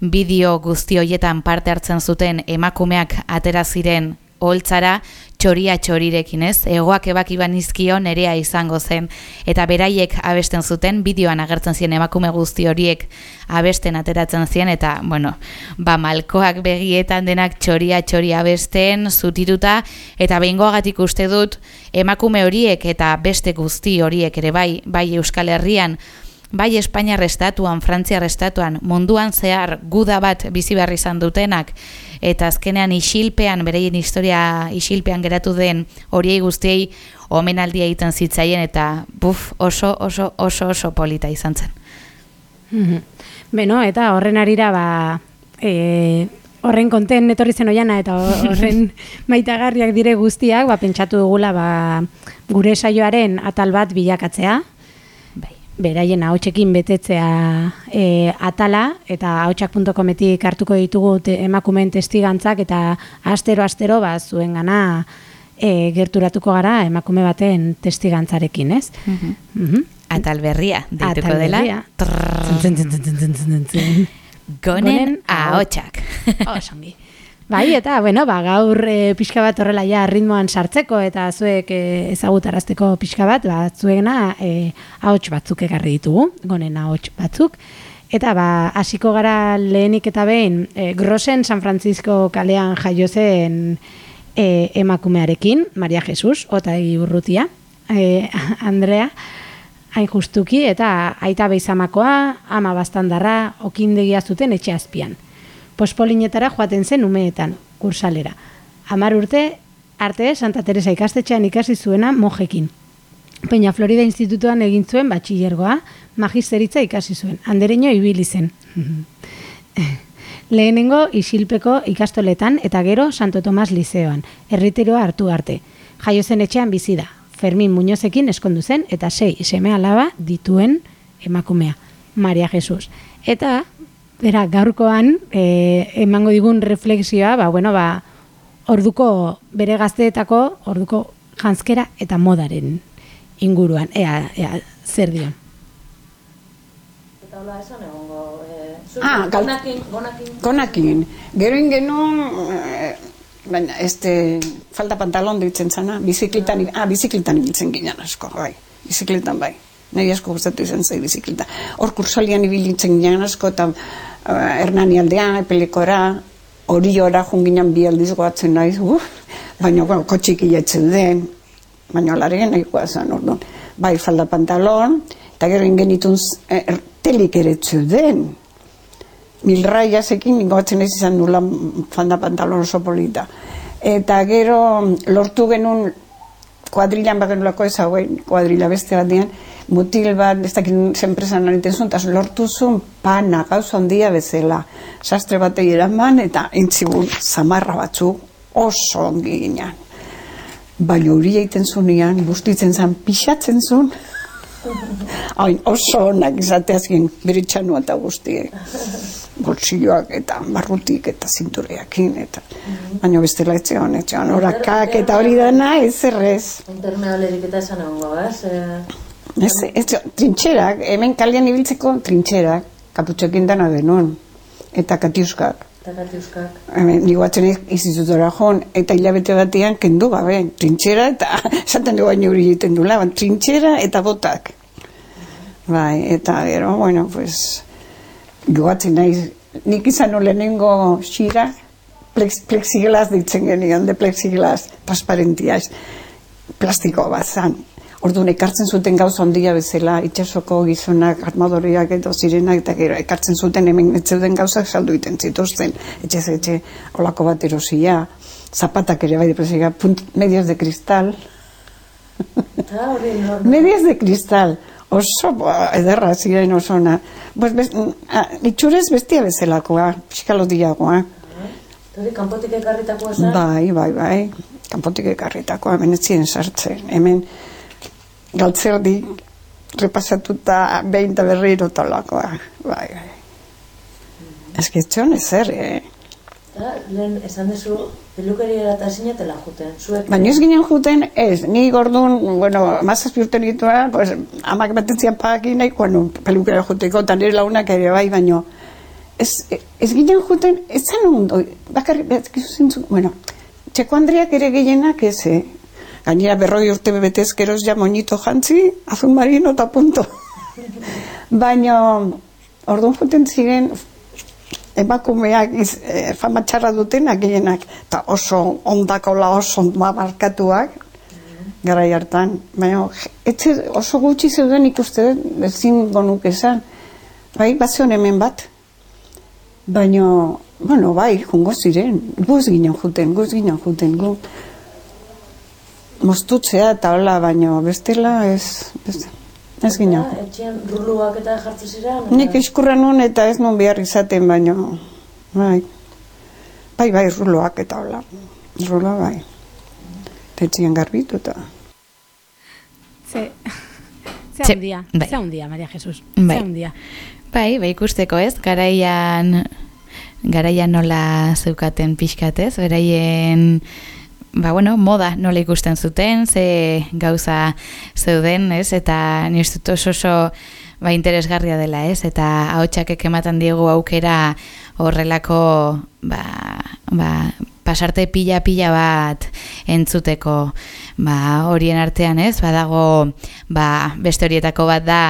bideo guzti hoietan parte hartzen zuten emakumeak atera ziren holtzara txoria txorirekin, ez? Egoak ebaki banizkio nerea izango zen. Eta beraiek abesten zuten, bideoan agertzen ziren emakume guzti horiek abesten ateratzen ziren, eta, bueno, ba, malkoak begietan denak txoria txoria abesten, zutiruta, eta behingoagatik uste dut, emakume horiek eta beste guzti horiek ere bai, bai Euskal Herrian, bai Espainiar estatuan, Frantziar estatuan, munduan zehar guda bat bizi behar izan dutenak, eta azkenean isilpean, bereien historia isilpean geratu den horiei guztiei omenaldia egiten zitzaien, eta buf, oso, oso, oso, oso polita izan zen. Mhm. Beno, eta horren arira, ba, e, horren konten etorri zen oiana eta horren maitagarriak dire guztiak, ba, pentsatu dugula ba, gure saioaren atal bat bilakatzea. Beraien ahotsekin betetzea e, atala, eta ahotsak.cometik hartuko ditugu te, emakumeen testigantzak, eta astero-astero ba, zuen gana e, gerturatuko gara emakume baten testigantzarekin, ez? Mhm. Atal berria, deituko Atal dela. berria. Tzen, tzen. Gonen Gonen ahotsak. Osongi. Bai, eta, bueno, ba, gaur e, pixka bat horrela ja ritmoan sartzeko eta zuek e, ezagutarazteko pixka bat, ba, zuena e, ahots batzuk ekarri ditugu, gonen ahots batzuk. Eta ba, hasiko gara lehenik eta behin, e, Grosen San Francisco kalean jaio zen e, emakumearekin, Maria Jesus, eta urrutia, e, Andrea, hain justuki, eta aita beizamakoa, ama bastandarra, okindegia zuten etxe azpian. Pospolinetara joaten zen umeetan, kursalera. Hamar urte, arte Santa Teresa ikastetxean ikasi zuena mojekin. Peña Florida Institutuan egin zuen batxillergoa, magisteritza ikasi zuen. Andereño ibili zen. Lehenengo isilpeko ikastoletan eta gero Santo Tomas Lizeoan, erriteroa hartu arte. Jaio zen etxean bizi da. Fermin Muñozekin eskondu zen eta sei seme alaba dituen emakumea, Maria Jesus. Eta bera gaurkoan e, emango digun refleksioa, ba bueno, ba orduko bere gazteetako orduko janskera eta modaren inguruan. Ea, ea zer dion. Ah, gal- Gonakin. Gero ingenuen, eh, baina, este, falta pantalon ditzen zana, bizikletan, ah, bizikletan ibiltzen ginen asko, bai, bizikletan bai. Nire asko gustatu izan zai bizikleta. Hor kursalian ibilitzen ginen asko, eta Hernani aldean, epelekora, hori ora junginan bi aldiz goatzen naiz, uf, baina bueno, kotxik iletzen den, baina laren nahikoa zen, orduan. Bai, falda pantalon, eta gero ingenitun eh, er, telik den, milraiasekin gotzen ez izan nula falda pantalon oso polita. Eta gero lortu genuen kuadrilan bagenulako ez hauen kuadrila beste batean, mutil bat, ez dakit zenpresan egiten zuen, eta lortu zuen pana, gauza handia bezala. Sastre batei eraman, eta entzibun zamarra batzuk oso ongi ginen. Baina hori egiten zunean, bustitzen zen, pixatzen zuen, Hain oso onak izateazkin bere txanua eta guztiek. Boltsilloak eta barrutik eta zintureakin eta baina bestela etxean, etxean orakak eta hori dana ez errez. Intermeolerik eta esan egongo, ez? Eh, Ez, ez, trintxerak, hemen kalian ibiltzeko trintxerak, kaputxekin dana genuen. Eta katiuskak. Eta katiuskak. Hemen, izizutora joan, eta hilabete batean kendu gabe, trintxera eta, esaten dugu baino hori egiten dula, trintxera eta botak. Bai, eta gero, bueno, pues, joatzen naiz, nik izan nuen lehenengo xira, plex, plexiglas ditzen genion, de plexiglas transparentiaz, plastiko bat zan. Orduan ekartzen zuten gauza handia bezala, itxasoko gizonak, armadoriak edo zirenak, eta gero ekartzen zuten hemen etzeuden gauzak saldu iten zituzten, etxez etxe, olako bat erosia, zapatak ere bai depresiga, punt, medias de hori nor... medias de cristal, oso ba, ederra ziren oso ona. Pues, bez, ah, itxurez bestia bezalakoa, pixkalodiagoa. Eta hori kanpotik ekarritakoa zen? Bai, bai, bai. Kanpotik ekarritakoa, hemen ez ziren sartzen. Hemen galtzerdi repasatuta behin eta berriro talakoa. Bai, bai. Ez que etxon ezer, eh? Eta lehen esan duzu, pelukeriera eta zinetela juten. Zuek... Baina ez ginen juten, ez, ni gordun, bueno, mazazpi urte nitua, pues, amak batentzian pagaki nahi, bueno, pelukera juteko, eta nire launak ere bai, baino, ez, ez ginen juten, ez zan ondo, bakarri, zintzun, bueno, txeko Andreak ere gehienak ez, eh? Gainera berroi urte betezkeroz ja moñito jantzi, azun marino eta punto. Baina, orduan juten ziren, emakumeak iz, e, fama txarra dutenak gehienak, eta oso ondakola oso markatuak, garai hartan. Baina, etxe oso gutxi zeuden ikuste dut, ezin gonuk esan. Bai, bat hemen bat. Baina, bueno, bai, jungo ziren, guz ginen juten, guz ginen juten, gu. Mostutzea eta hola, baina bestela ez, ez, ez ginen. Eta etxean ruluak eta jartzen ziren? Nik eskurra nun eta ez nun behar izaten, baina, bai, bai, bai, ruloak eta hola, ruloa bai. Tetxien garbitu eta. Ze, ze Ze- handia, bai. ze handia, Maria Jesus, Bai. ze handia. Bai, bai ikusteko ez, garaian, garaian nola zeukaten pixkatez, beraien, ba bueno, moda nola ikusten zuten, ze gauza zeuden, ez, eta ni dut oso oso ba, interesgarria dela, ez, eta ahotsak ematen diegu aukera horrelako, ba, ba, pasarte pila-pila bat entzuteko, ba, horien artean, ez, badago, ba, beste horietako bat da,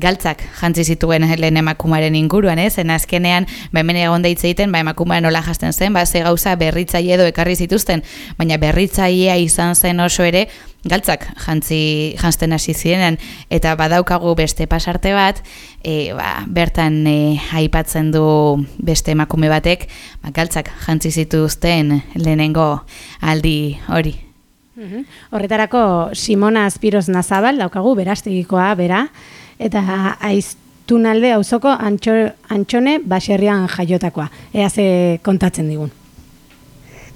galtzak jantzi zituen lehen emakumaren inguruan, ez? Zen azkenean, ba hemen egon daitze egiten, ba emakumea nola jasten zen, ba ze gauza berritzaile edo ekarri zituzten, baina berritzailea izan zen oso ere galtzak jantzi jantzen hasi zirenan eta badaukagu beste pasarte bat, e, ba, bertan e, aipatzen du beste emakume batek, ba, galtzak jantzi zituzten lehenengo aldi hori. Mhm. Horretarako Simona Aspiroz Nazabal daukagu berastegikoa bera eta aiztunalde auzoko antxo, antxone baserrian jaiotakoa. Ea ze kontatzen digun.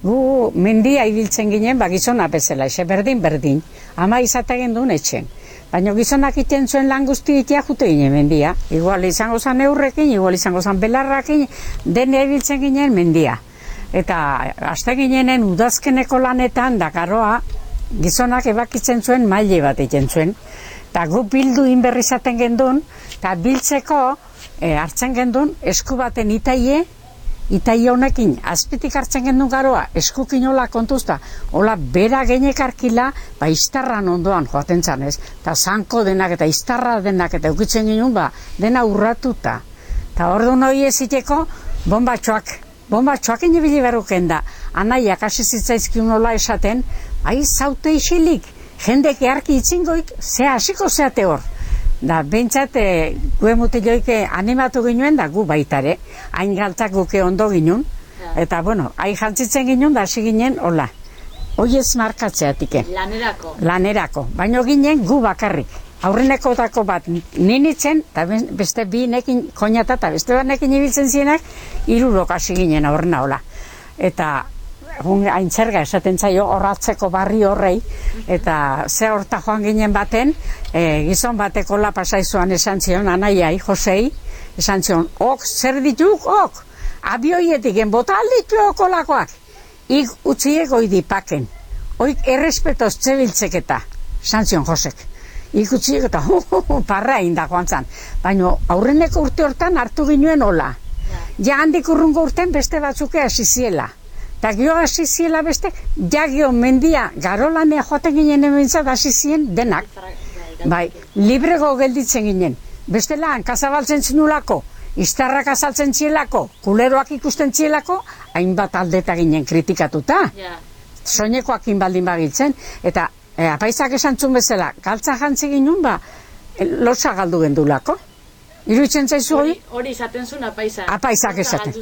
Gu mendia ibiltzen ginen, ba gizona bezala, xe berdin berdin. Ama izaten duen etxen. Baina gizonak iten zuen lan guzti itea jute ginen mendia. Igual izango zan eurrekin, igual izango zan belarrakin, denia ibiltzen ginen mendia. Eta aste ginenen udazkeneko lanetan, dakaroa, gizonak ebakitzen zuen maile bat egiten zuen. Eta gu bildu inberri zaten gendun, eta biltzeko e, hartzen gendun esku baten itaie, itaie honekin. Azpitik hartzen gendun garoa, eskukin hola kontuzta, hola bera geinek arkila, ba iztarran ondoan joaten zanez, eta zanko denak eta iztarra denak eta eukitzen ginen, ba dena urratuta. Eta ordu hori eziteko, bombatxoak, bombatxoak inibili beruken da, anaiak hasi zitzaizkiun nola esaten, ai zaute isilik, jendek earki itzingoik, ze hasiko zeate hor. Da, bentsat, e, gue mutiloik animatu ginen da gu baitare, hain galtzak guke ondo ginen, eta bueno, hain jantzitzen ginen da hasi ginen, hola, hoiez markatzeatik. Lanerako. Lanerako, baino ginen gu bakarrik. Aurrenekotako bat ninitzen, eta beste bi nekin koinata eta beste bat nekin ibiltzen zienak, irurok hasi ginen aurrena hola. Eta egun aintzerga esaten zaio horratzeko barri horrei, eta ze horta joan ginen baten, e, gizon bateko la pasaizuan esan zion, anaiai, Josei, esan zion, ok, zer dituk, ok, abioietik bota alditu okolakoak, ik utzieko dipaken, oik errespetoz tzebiltzeketa, esan zion Josek. Ikutziek eta parra indakoan zan. Baina aurreneko urte hortan hartu ginuen hola. Ja handik urrungo urten beste batzuke hasi ziela. Eta gio hasi ziela beste, ja gio mendia garolanea joaten ginen ementzat hasi zien denak. Bai, librego gelditzen ginen. Bestela, hankazabaltzen zinulako, iztarrak azaltzen zielako, kuleroak ikusten zielako, hainbat aldeta ginen kritikatuta. Soinekoak baldin bagiltzen, eta e, apaizak esan zuen bezala, galtza jantzi ginen, ba, e, lotza galdu gendulako. Iruitzen zaizu hori? Hori izaten zuen apaisa. Apaisak Lotsa esaten.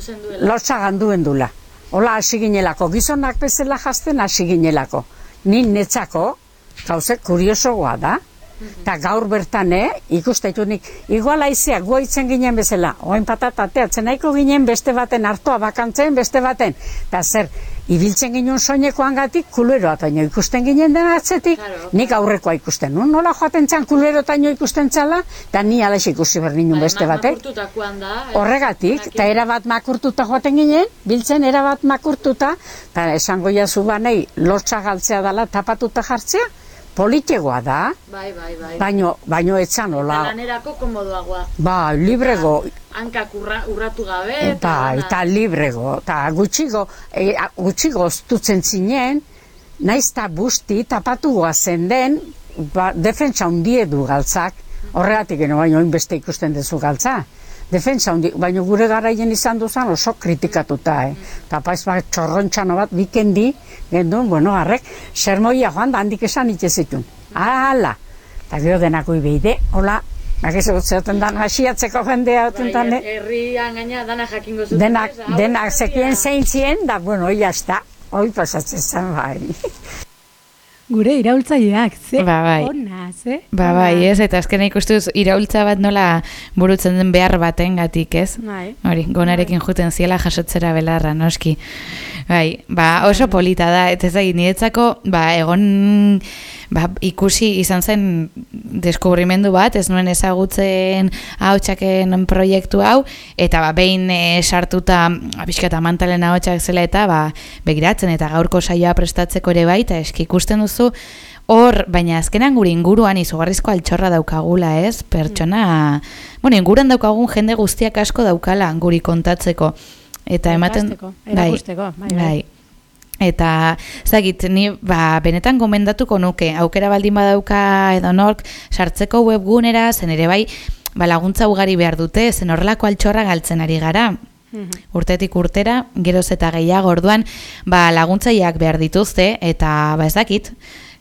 Lotza ganduen dula. Hola hasi ginelako, gizonak bezala jazten hasi ginelako. Ni netzako, gauze, kuriosogoa da. Eta gaur bertan, eh, ikustatunik, igual aizea, guaitzen ginen bezala, oain patatateatzen nahiko ginen beste baten hartua bakantzen, beste baten. Eta zer, ibiltzen ginen soinekoan gatik kuleroa taino ikusten ginen dena atzetik, nik aurrekoa ikusten. nun nola joaten zan kulero taino ikusten txala, eta ni alax ikusi behar ninen beste batek. Da. eh, Horregatik, eta erabat makurtuta joaten ginen, biltzen erabat makurtuta, eta esango jazu banei, lotxa galtzea dela tapatuta jartzea, politegoa da, Bai, bai, bai. baino, baino etzan Eta hola, lanerako komodoagoa. ba, librego, Hankak urra, urratu gabe. eta, eta librego, eta gutxigo, e, gutxigo oztutzen zinen, naiz eta busti, tapatu zen den, ba, defentsa hundie du galtzak, horregatik geno baino beste ikusten duzu galtza. Defensa hundi, baina gure garaien izan duzan oso kritikatuta, eh? Eta paiz bat txorrontxano bat bikendi, gendun, bueno, harrek, sermoia joan da handik esan itxezitun. Ala! Eta gero denako ibeide, hola, Bakizu, zeoten dan, hasiatzeko jendea oten dan, eh? Herrian gaina dana jakingo zuten. denak, ez? Denak zekien zein zien, da, bueno, ya está, hoi pasatzen zen, bai. Gure iraultzaileak, ze Ba, bai. ona, ze? Ba, bai, ez, eta azkena ikustuz iraultza bat nola burutzen den behar baten gatik, ez? Bai. Hori, gonarekin juten ziela jasotzera belarra, noski. Bai, ba, oso polita da, eta ez da, niretzako, ba, egon, ba, ikusi izan zen deskubrimendu bat, ez nuen ezagutzen hautsaken proiektu hau, eta ba, behin e, sartuta, abiskata mantalen hautsak zela eta, ba, begiratzen, eta gaurko saioa prestatzeko ere bai, eta eski ikusten duzu, Hor, baina azkenan gure inguruan izugarrizko altxorra daukagula, ez? Pertsona, bueno, inguruan daukagun jende guztiak asko daukala guri kontatzeko. Eta ematen... Ikasteko, erakusteko, bai, bai. Eta, zagit, ni ba, benetan gomendatuko nuke, aukera baldin badauka edo nork, sartzeko webgunera, zen ere bai, ba, laguntza ugari behar dute, zen horrelako altxorra galtzen ari gara. Urtetik urtera, geroz eta gehiago orduan, ba, laguntzaileak behar dituzte, eta ba ez dakit,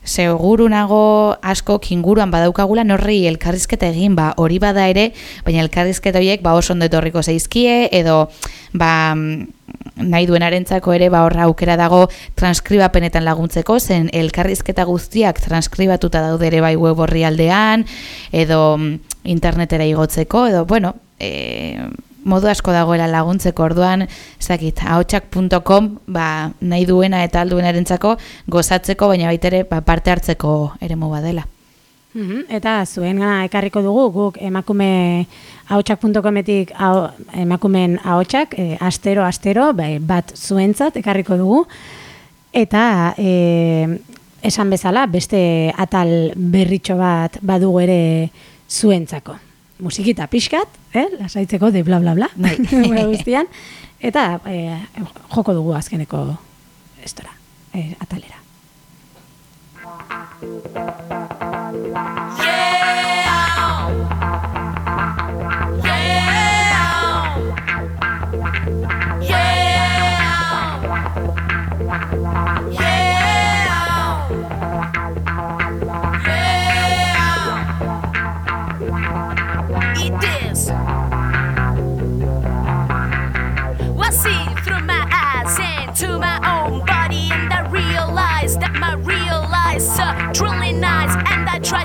seguru nago asko kinguruan badaukagula norri elkarrizketa egin, ba hori bada ere, baina elkarrizketa horiek ba oso ondo etorriko zaizkie, edo ba nahi duenarentzako ere ba horra aukera dago transkribapenetan laguntzeko, zen elkarrizketa guztiak transkribatuta daude ere bai web orrialdean, edo mm, internetera igotzeko, edo bueno, e, modu asko dagoela laguntzeko orduan, ezakit, ahotsak.com ba, nahi duena eta alduenarentzako gozatzeko, baina baitere ba, parte hartzeko eremu badela. Mhm, Eta zuen gana ekarriko dugu, guk emakume ahotsak.cometik hau- emakumen ahotsak, e, astero, astero, bai, bat zuentzat ekarriko dugu. Eta e, esan bezala, beste atal berritxo bat badugu ere zuentzako. Musikita pixkat, eh? lasaitzeko de bla bla bla, Bai. guztian. Eta e, joko dugu azkeneko estora, e, atalera.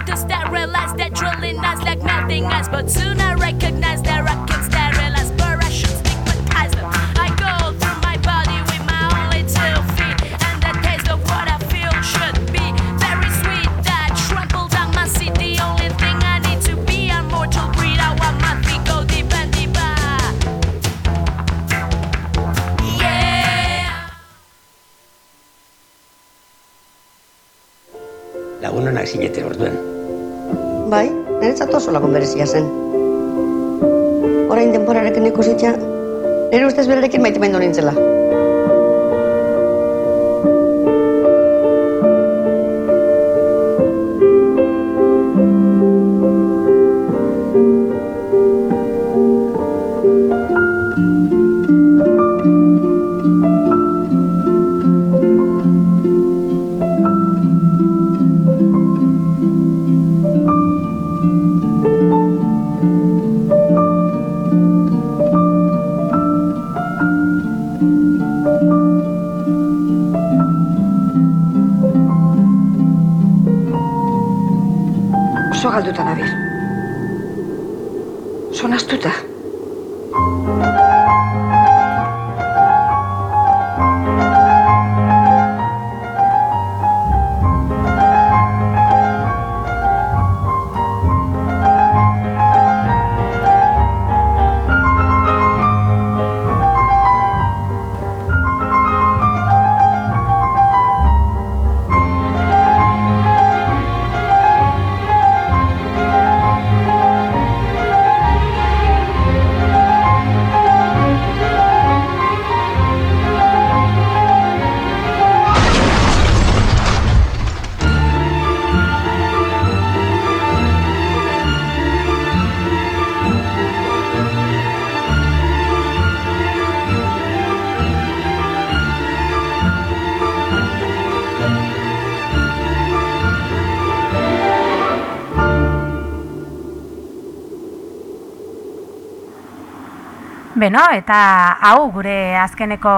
Try to sterilize that truly nice like nothing else, but soon I recognize that I can sterilize, but I should stigmatize them. I go through my body with my only two feet, and the taste of what I feel should be very sweet. That trampled on my seat. The only thing I need to be a mortal breed. I want my feet go deep and deeper. Yeah. Lagun honak zineten orduen. Bai, niretzat oso lagun berezia zen. Orain denborarekin ikusitza, nire ustez berarekin maite maindo nintzela. Galduta nabil. Oso Beno, eta hau gure azkeneko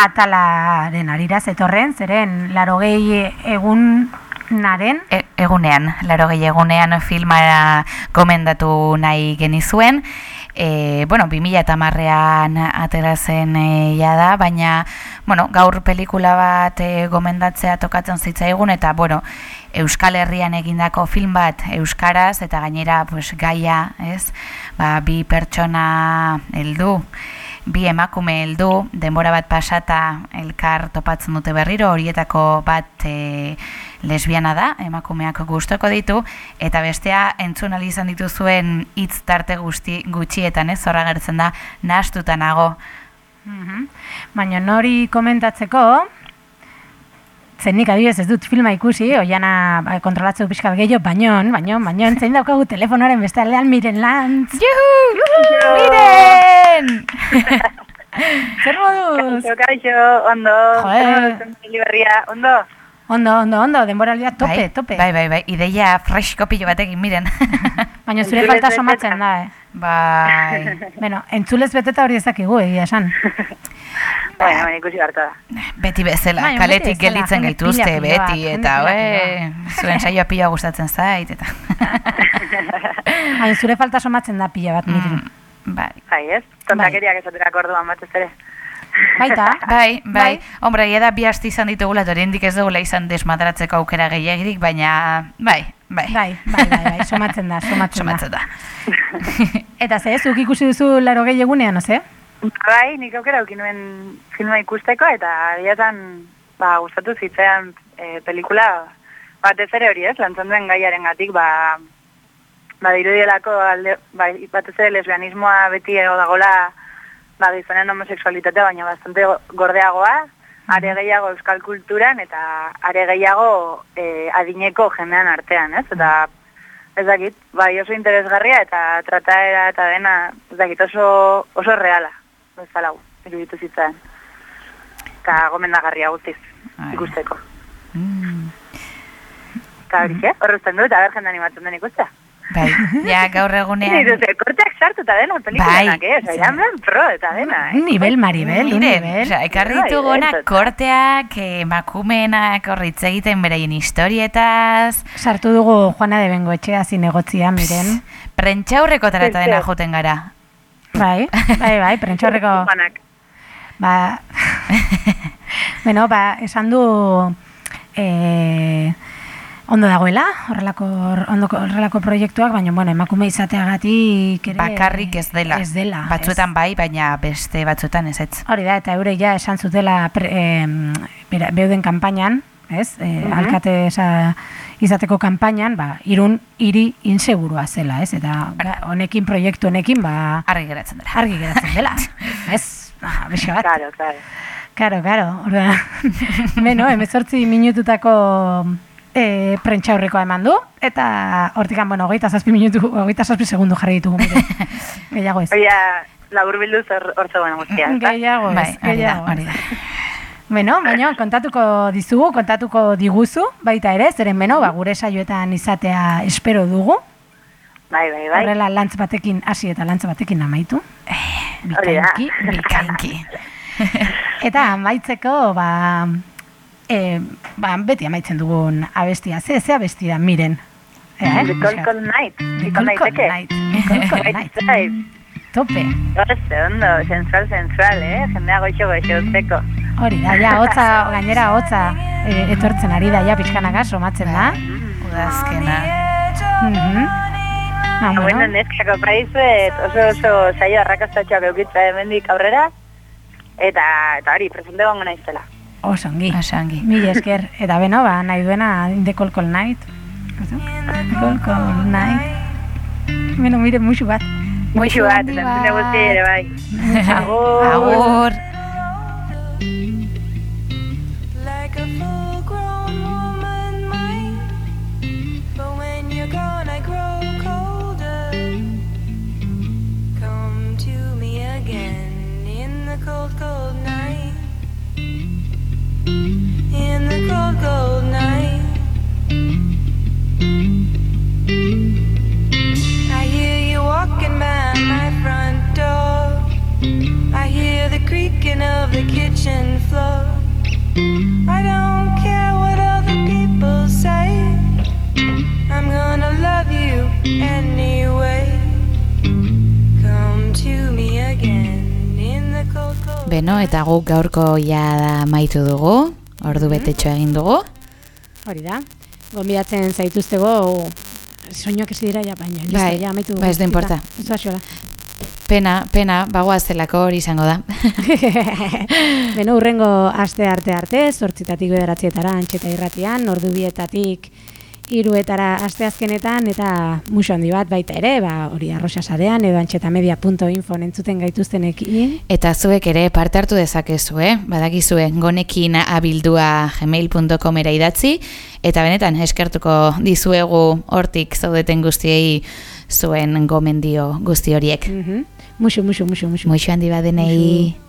atalaren arira zetorren, zeren larogei egunaren E, egunean, laro gehi egunean filma gomendatu nahi genizuen. E, bueno, 2000 eta marrean atera zen e, da, baina bueno, gaur pelikula bat e, gomendatzea tokatzen zitzaigun, eta bueno, Euskal Herrian egindako film bat Euskaraz, eta gainera pues, gaia, ez? Ba, bi pertsona heldu, bi emakume heldu, denbora bat pasata elkar topatzen dute berriro, horietako bat e, lesbiana da, emakumeak gustoko ditu, eta bestea entzun ahal izan dituzuen hitz tarte guzti, gutxietan, ez, horra gertzen da, nahastuta nago. Mhm. Baina nori komentatzeko, zen nik adibidez ez dut filma ikusi, oiana ba, kontrolatzeu pixkat gehiago, baino, baino, baino, zein daukagu telefonoaren beste aldean miren lantz. Juhu! Miren! Zer moduz? Kaixo, kaixo, ondo. Berria, ondo. Ondo, ondo, ondo, denboraldia tope, bai, tope. Bai, bai, bai, ideia fresko pilo batekin, miren. Baina zure falta somatzen da, eh? Bai. Bueno, entzulez beteta hori ez dakigu, egia esan. Bueno, baina ikusi harta da. Beti bezala, Bai, kaletik beti bezala, gelditzen jende gaituzte, pila beti, eta, oe, zuen saioa pila gustatzen zait, eta. Baina zure falta somatzen da pila bat, miren. Bai. Bai, ez? Tontakeriak esaterako orduan batez ere. Baita. Bai, bai. Hombre, egia da bi aste izan ditugula, oraindik ez dugula izan desmadratzeko aukera gehiagirik, baina, bai, bai. Bai, bai, bai, bai, somatzen da, somatzen, Somatzen da. da. Eta ze, zuk ikusi duzu laro gehi egunean, oze? Bai, nik aukera auki nuen filma ikusteko, eta egiatan, ba, gustatu zitzaidan e, pelikula, batez ere hori ez, lantzen duen gaiaren gatik, ba, ba, dirudielako alde, ba, batez ere lesbianismoa beti ego dagola, ba, gizonen homoseksualitatea, baina bastante gordeagoa, are gehiago euskal kulturan, eta are gehiago e, adineko jendean artean, ez? Eta, ez dakit, bai oso interesgarria, eta trataera eta dena, ez dakit, oso, oso reala, bezala gu, iruditu zitzaidan. Eta gomendagarria guztiz, ikusteko. Mm. Eta hori, mm horrezten dut, aber jende animatzen den ikustea. Bai, ja, gaur egunean... Ni dute, korteak sartu eta dena pelikulanak, Bai, eh? Osa, ja, ben pro eta dena, eh? Un nivel, Maribel, un nivel. osea, ekarri Bai, dituguna bai, korteak, emakumeenak horritz egiten beraien historietaz, Sartu dugu Juana de Bengoetxea zinegotzia, miren. prentxaurreko dena Zer, zer. joten gara. Bai, bai, bai, prentxorreko... Ba, beno, ba, esan du e, ondo dagoela, horrelako, ondoko, horrelako proiektuak, baina, bueno, emakume izateagatik ere... Bakarrik ez dela. Ez dela. Batzuetan bai, baina beste batzuetan ez ez. Hori da, eta eure ja esan zutela pre, bera, beuden kanpainan, ez? E, Mhm. Alkate esa, izateko kanpainan, ba, irun hiri insegurua zela, ez? Eta ga- honekin, proiektu honekin, ba... Argi geratzen dela. Argi geratzen dela, ez? Ba, beste bat. Claro, claro. Karo, karo, orda. Beno, emezortzi minututako e, prentxaurrekoa eman du, eta hortikan, bueno, hogeita zazpi minutu, hogeita zazpi segundu jarri ditugu. Gehiago ez. Oia, labur bilduz hor hor zegoen guztia? Gehiago ez, Bai, gehiago hori ez. da. Beno, baina kontatuko dizugu, kontatuko diguzu, baita ere, zeren beno, ba, gure saioetan izatea espero dugu. Bai, bai, bai. Horrela lantz batekin hasi eta lantz batekin amaitu. Hori da. Bikainki, bikainki. Eta amaitzeko, ba, e, ba, beti amaitzen dugun abestia. Ze, ze abesti da, miren. Eh? The Cold Cold Night. The Ikon Cold Cold daiteke. Night. The Cold Cold Night. Tope. Horze, ondo, sensual, sensual, eh? Jendea goixo goixo utzeko. Hori da, ja, hotza, gainera hotza e, etortzen ari da, ja, pixkanaka, somatzen da. Udazkena. Mhm. Ah, Bueno, bueno. neskako paizuet oso oso saio arrakastatxoak eukitza hemendik aurrera, eta, eta hori, presente gongo naizela. Oso ongi. Oso ongi. Mila esker. Eta beno, ba, nahi duena Cold Night. Cold Night. Beno, mire, musu bat. Muxu bat, eta ere bai. Agur. Agur. Guk gaurko ja da maitu dugu, ordu betetxo egin dugu. Hori da. Gonbidatzen zaituztego soinuak ez dira ja baina. listo, Bai, ja, amaitu ba, du dugu. importa. Ez da xola. Pena, pena, bagoaz zelako hori izango da. Beno, urrengo aste arte arte, sortzitatik bederatzietara antxeta irratian, ordu bietatik iruetara asteazkenetan, eta muso handi bat baita ere, ba, hori arroxa sarean, edo antxetamedia.info entzuten gaituztenekin. Eta zuek ere parte hartu dezakezu, eh? Badakizue, gonekin abildua gmail.com era idatzi, eta benetan eskertuko dizuegu hortik zaudeten guztiei zuen gomendio guzti horiek. Mhm. Muxu, muxu, muxu, muxu. Muxu handi badenei. Muxu.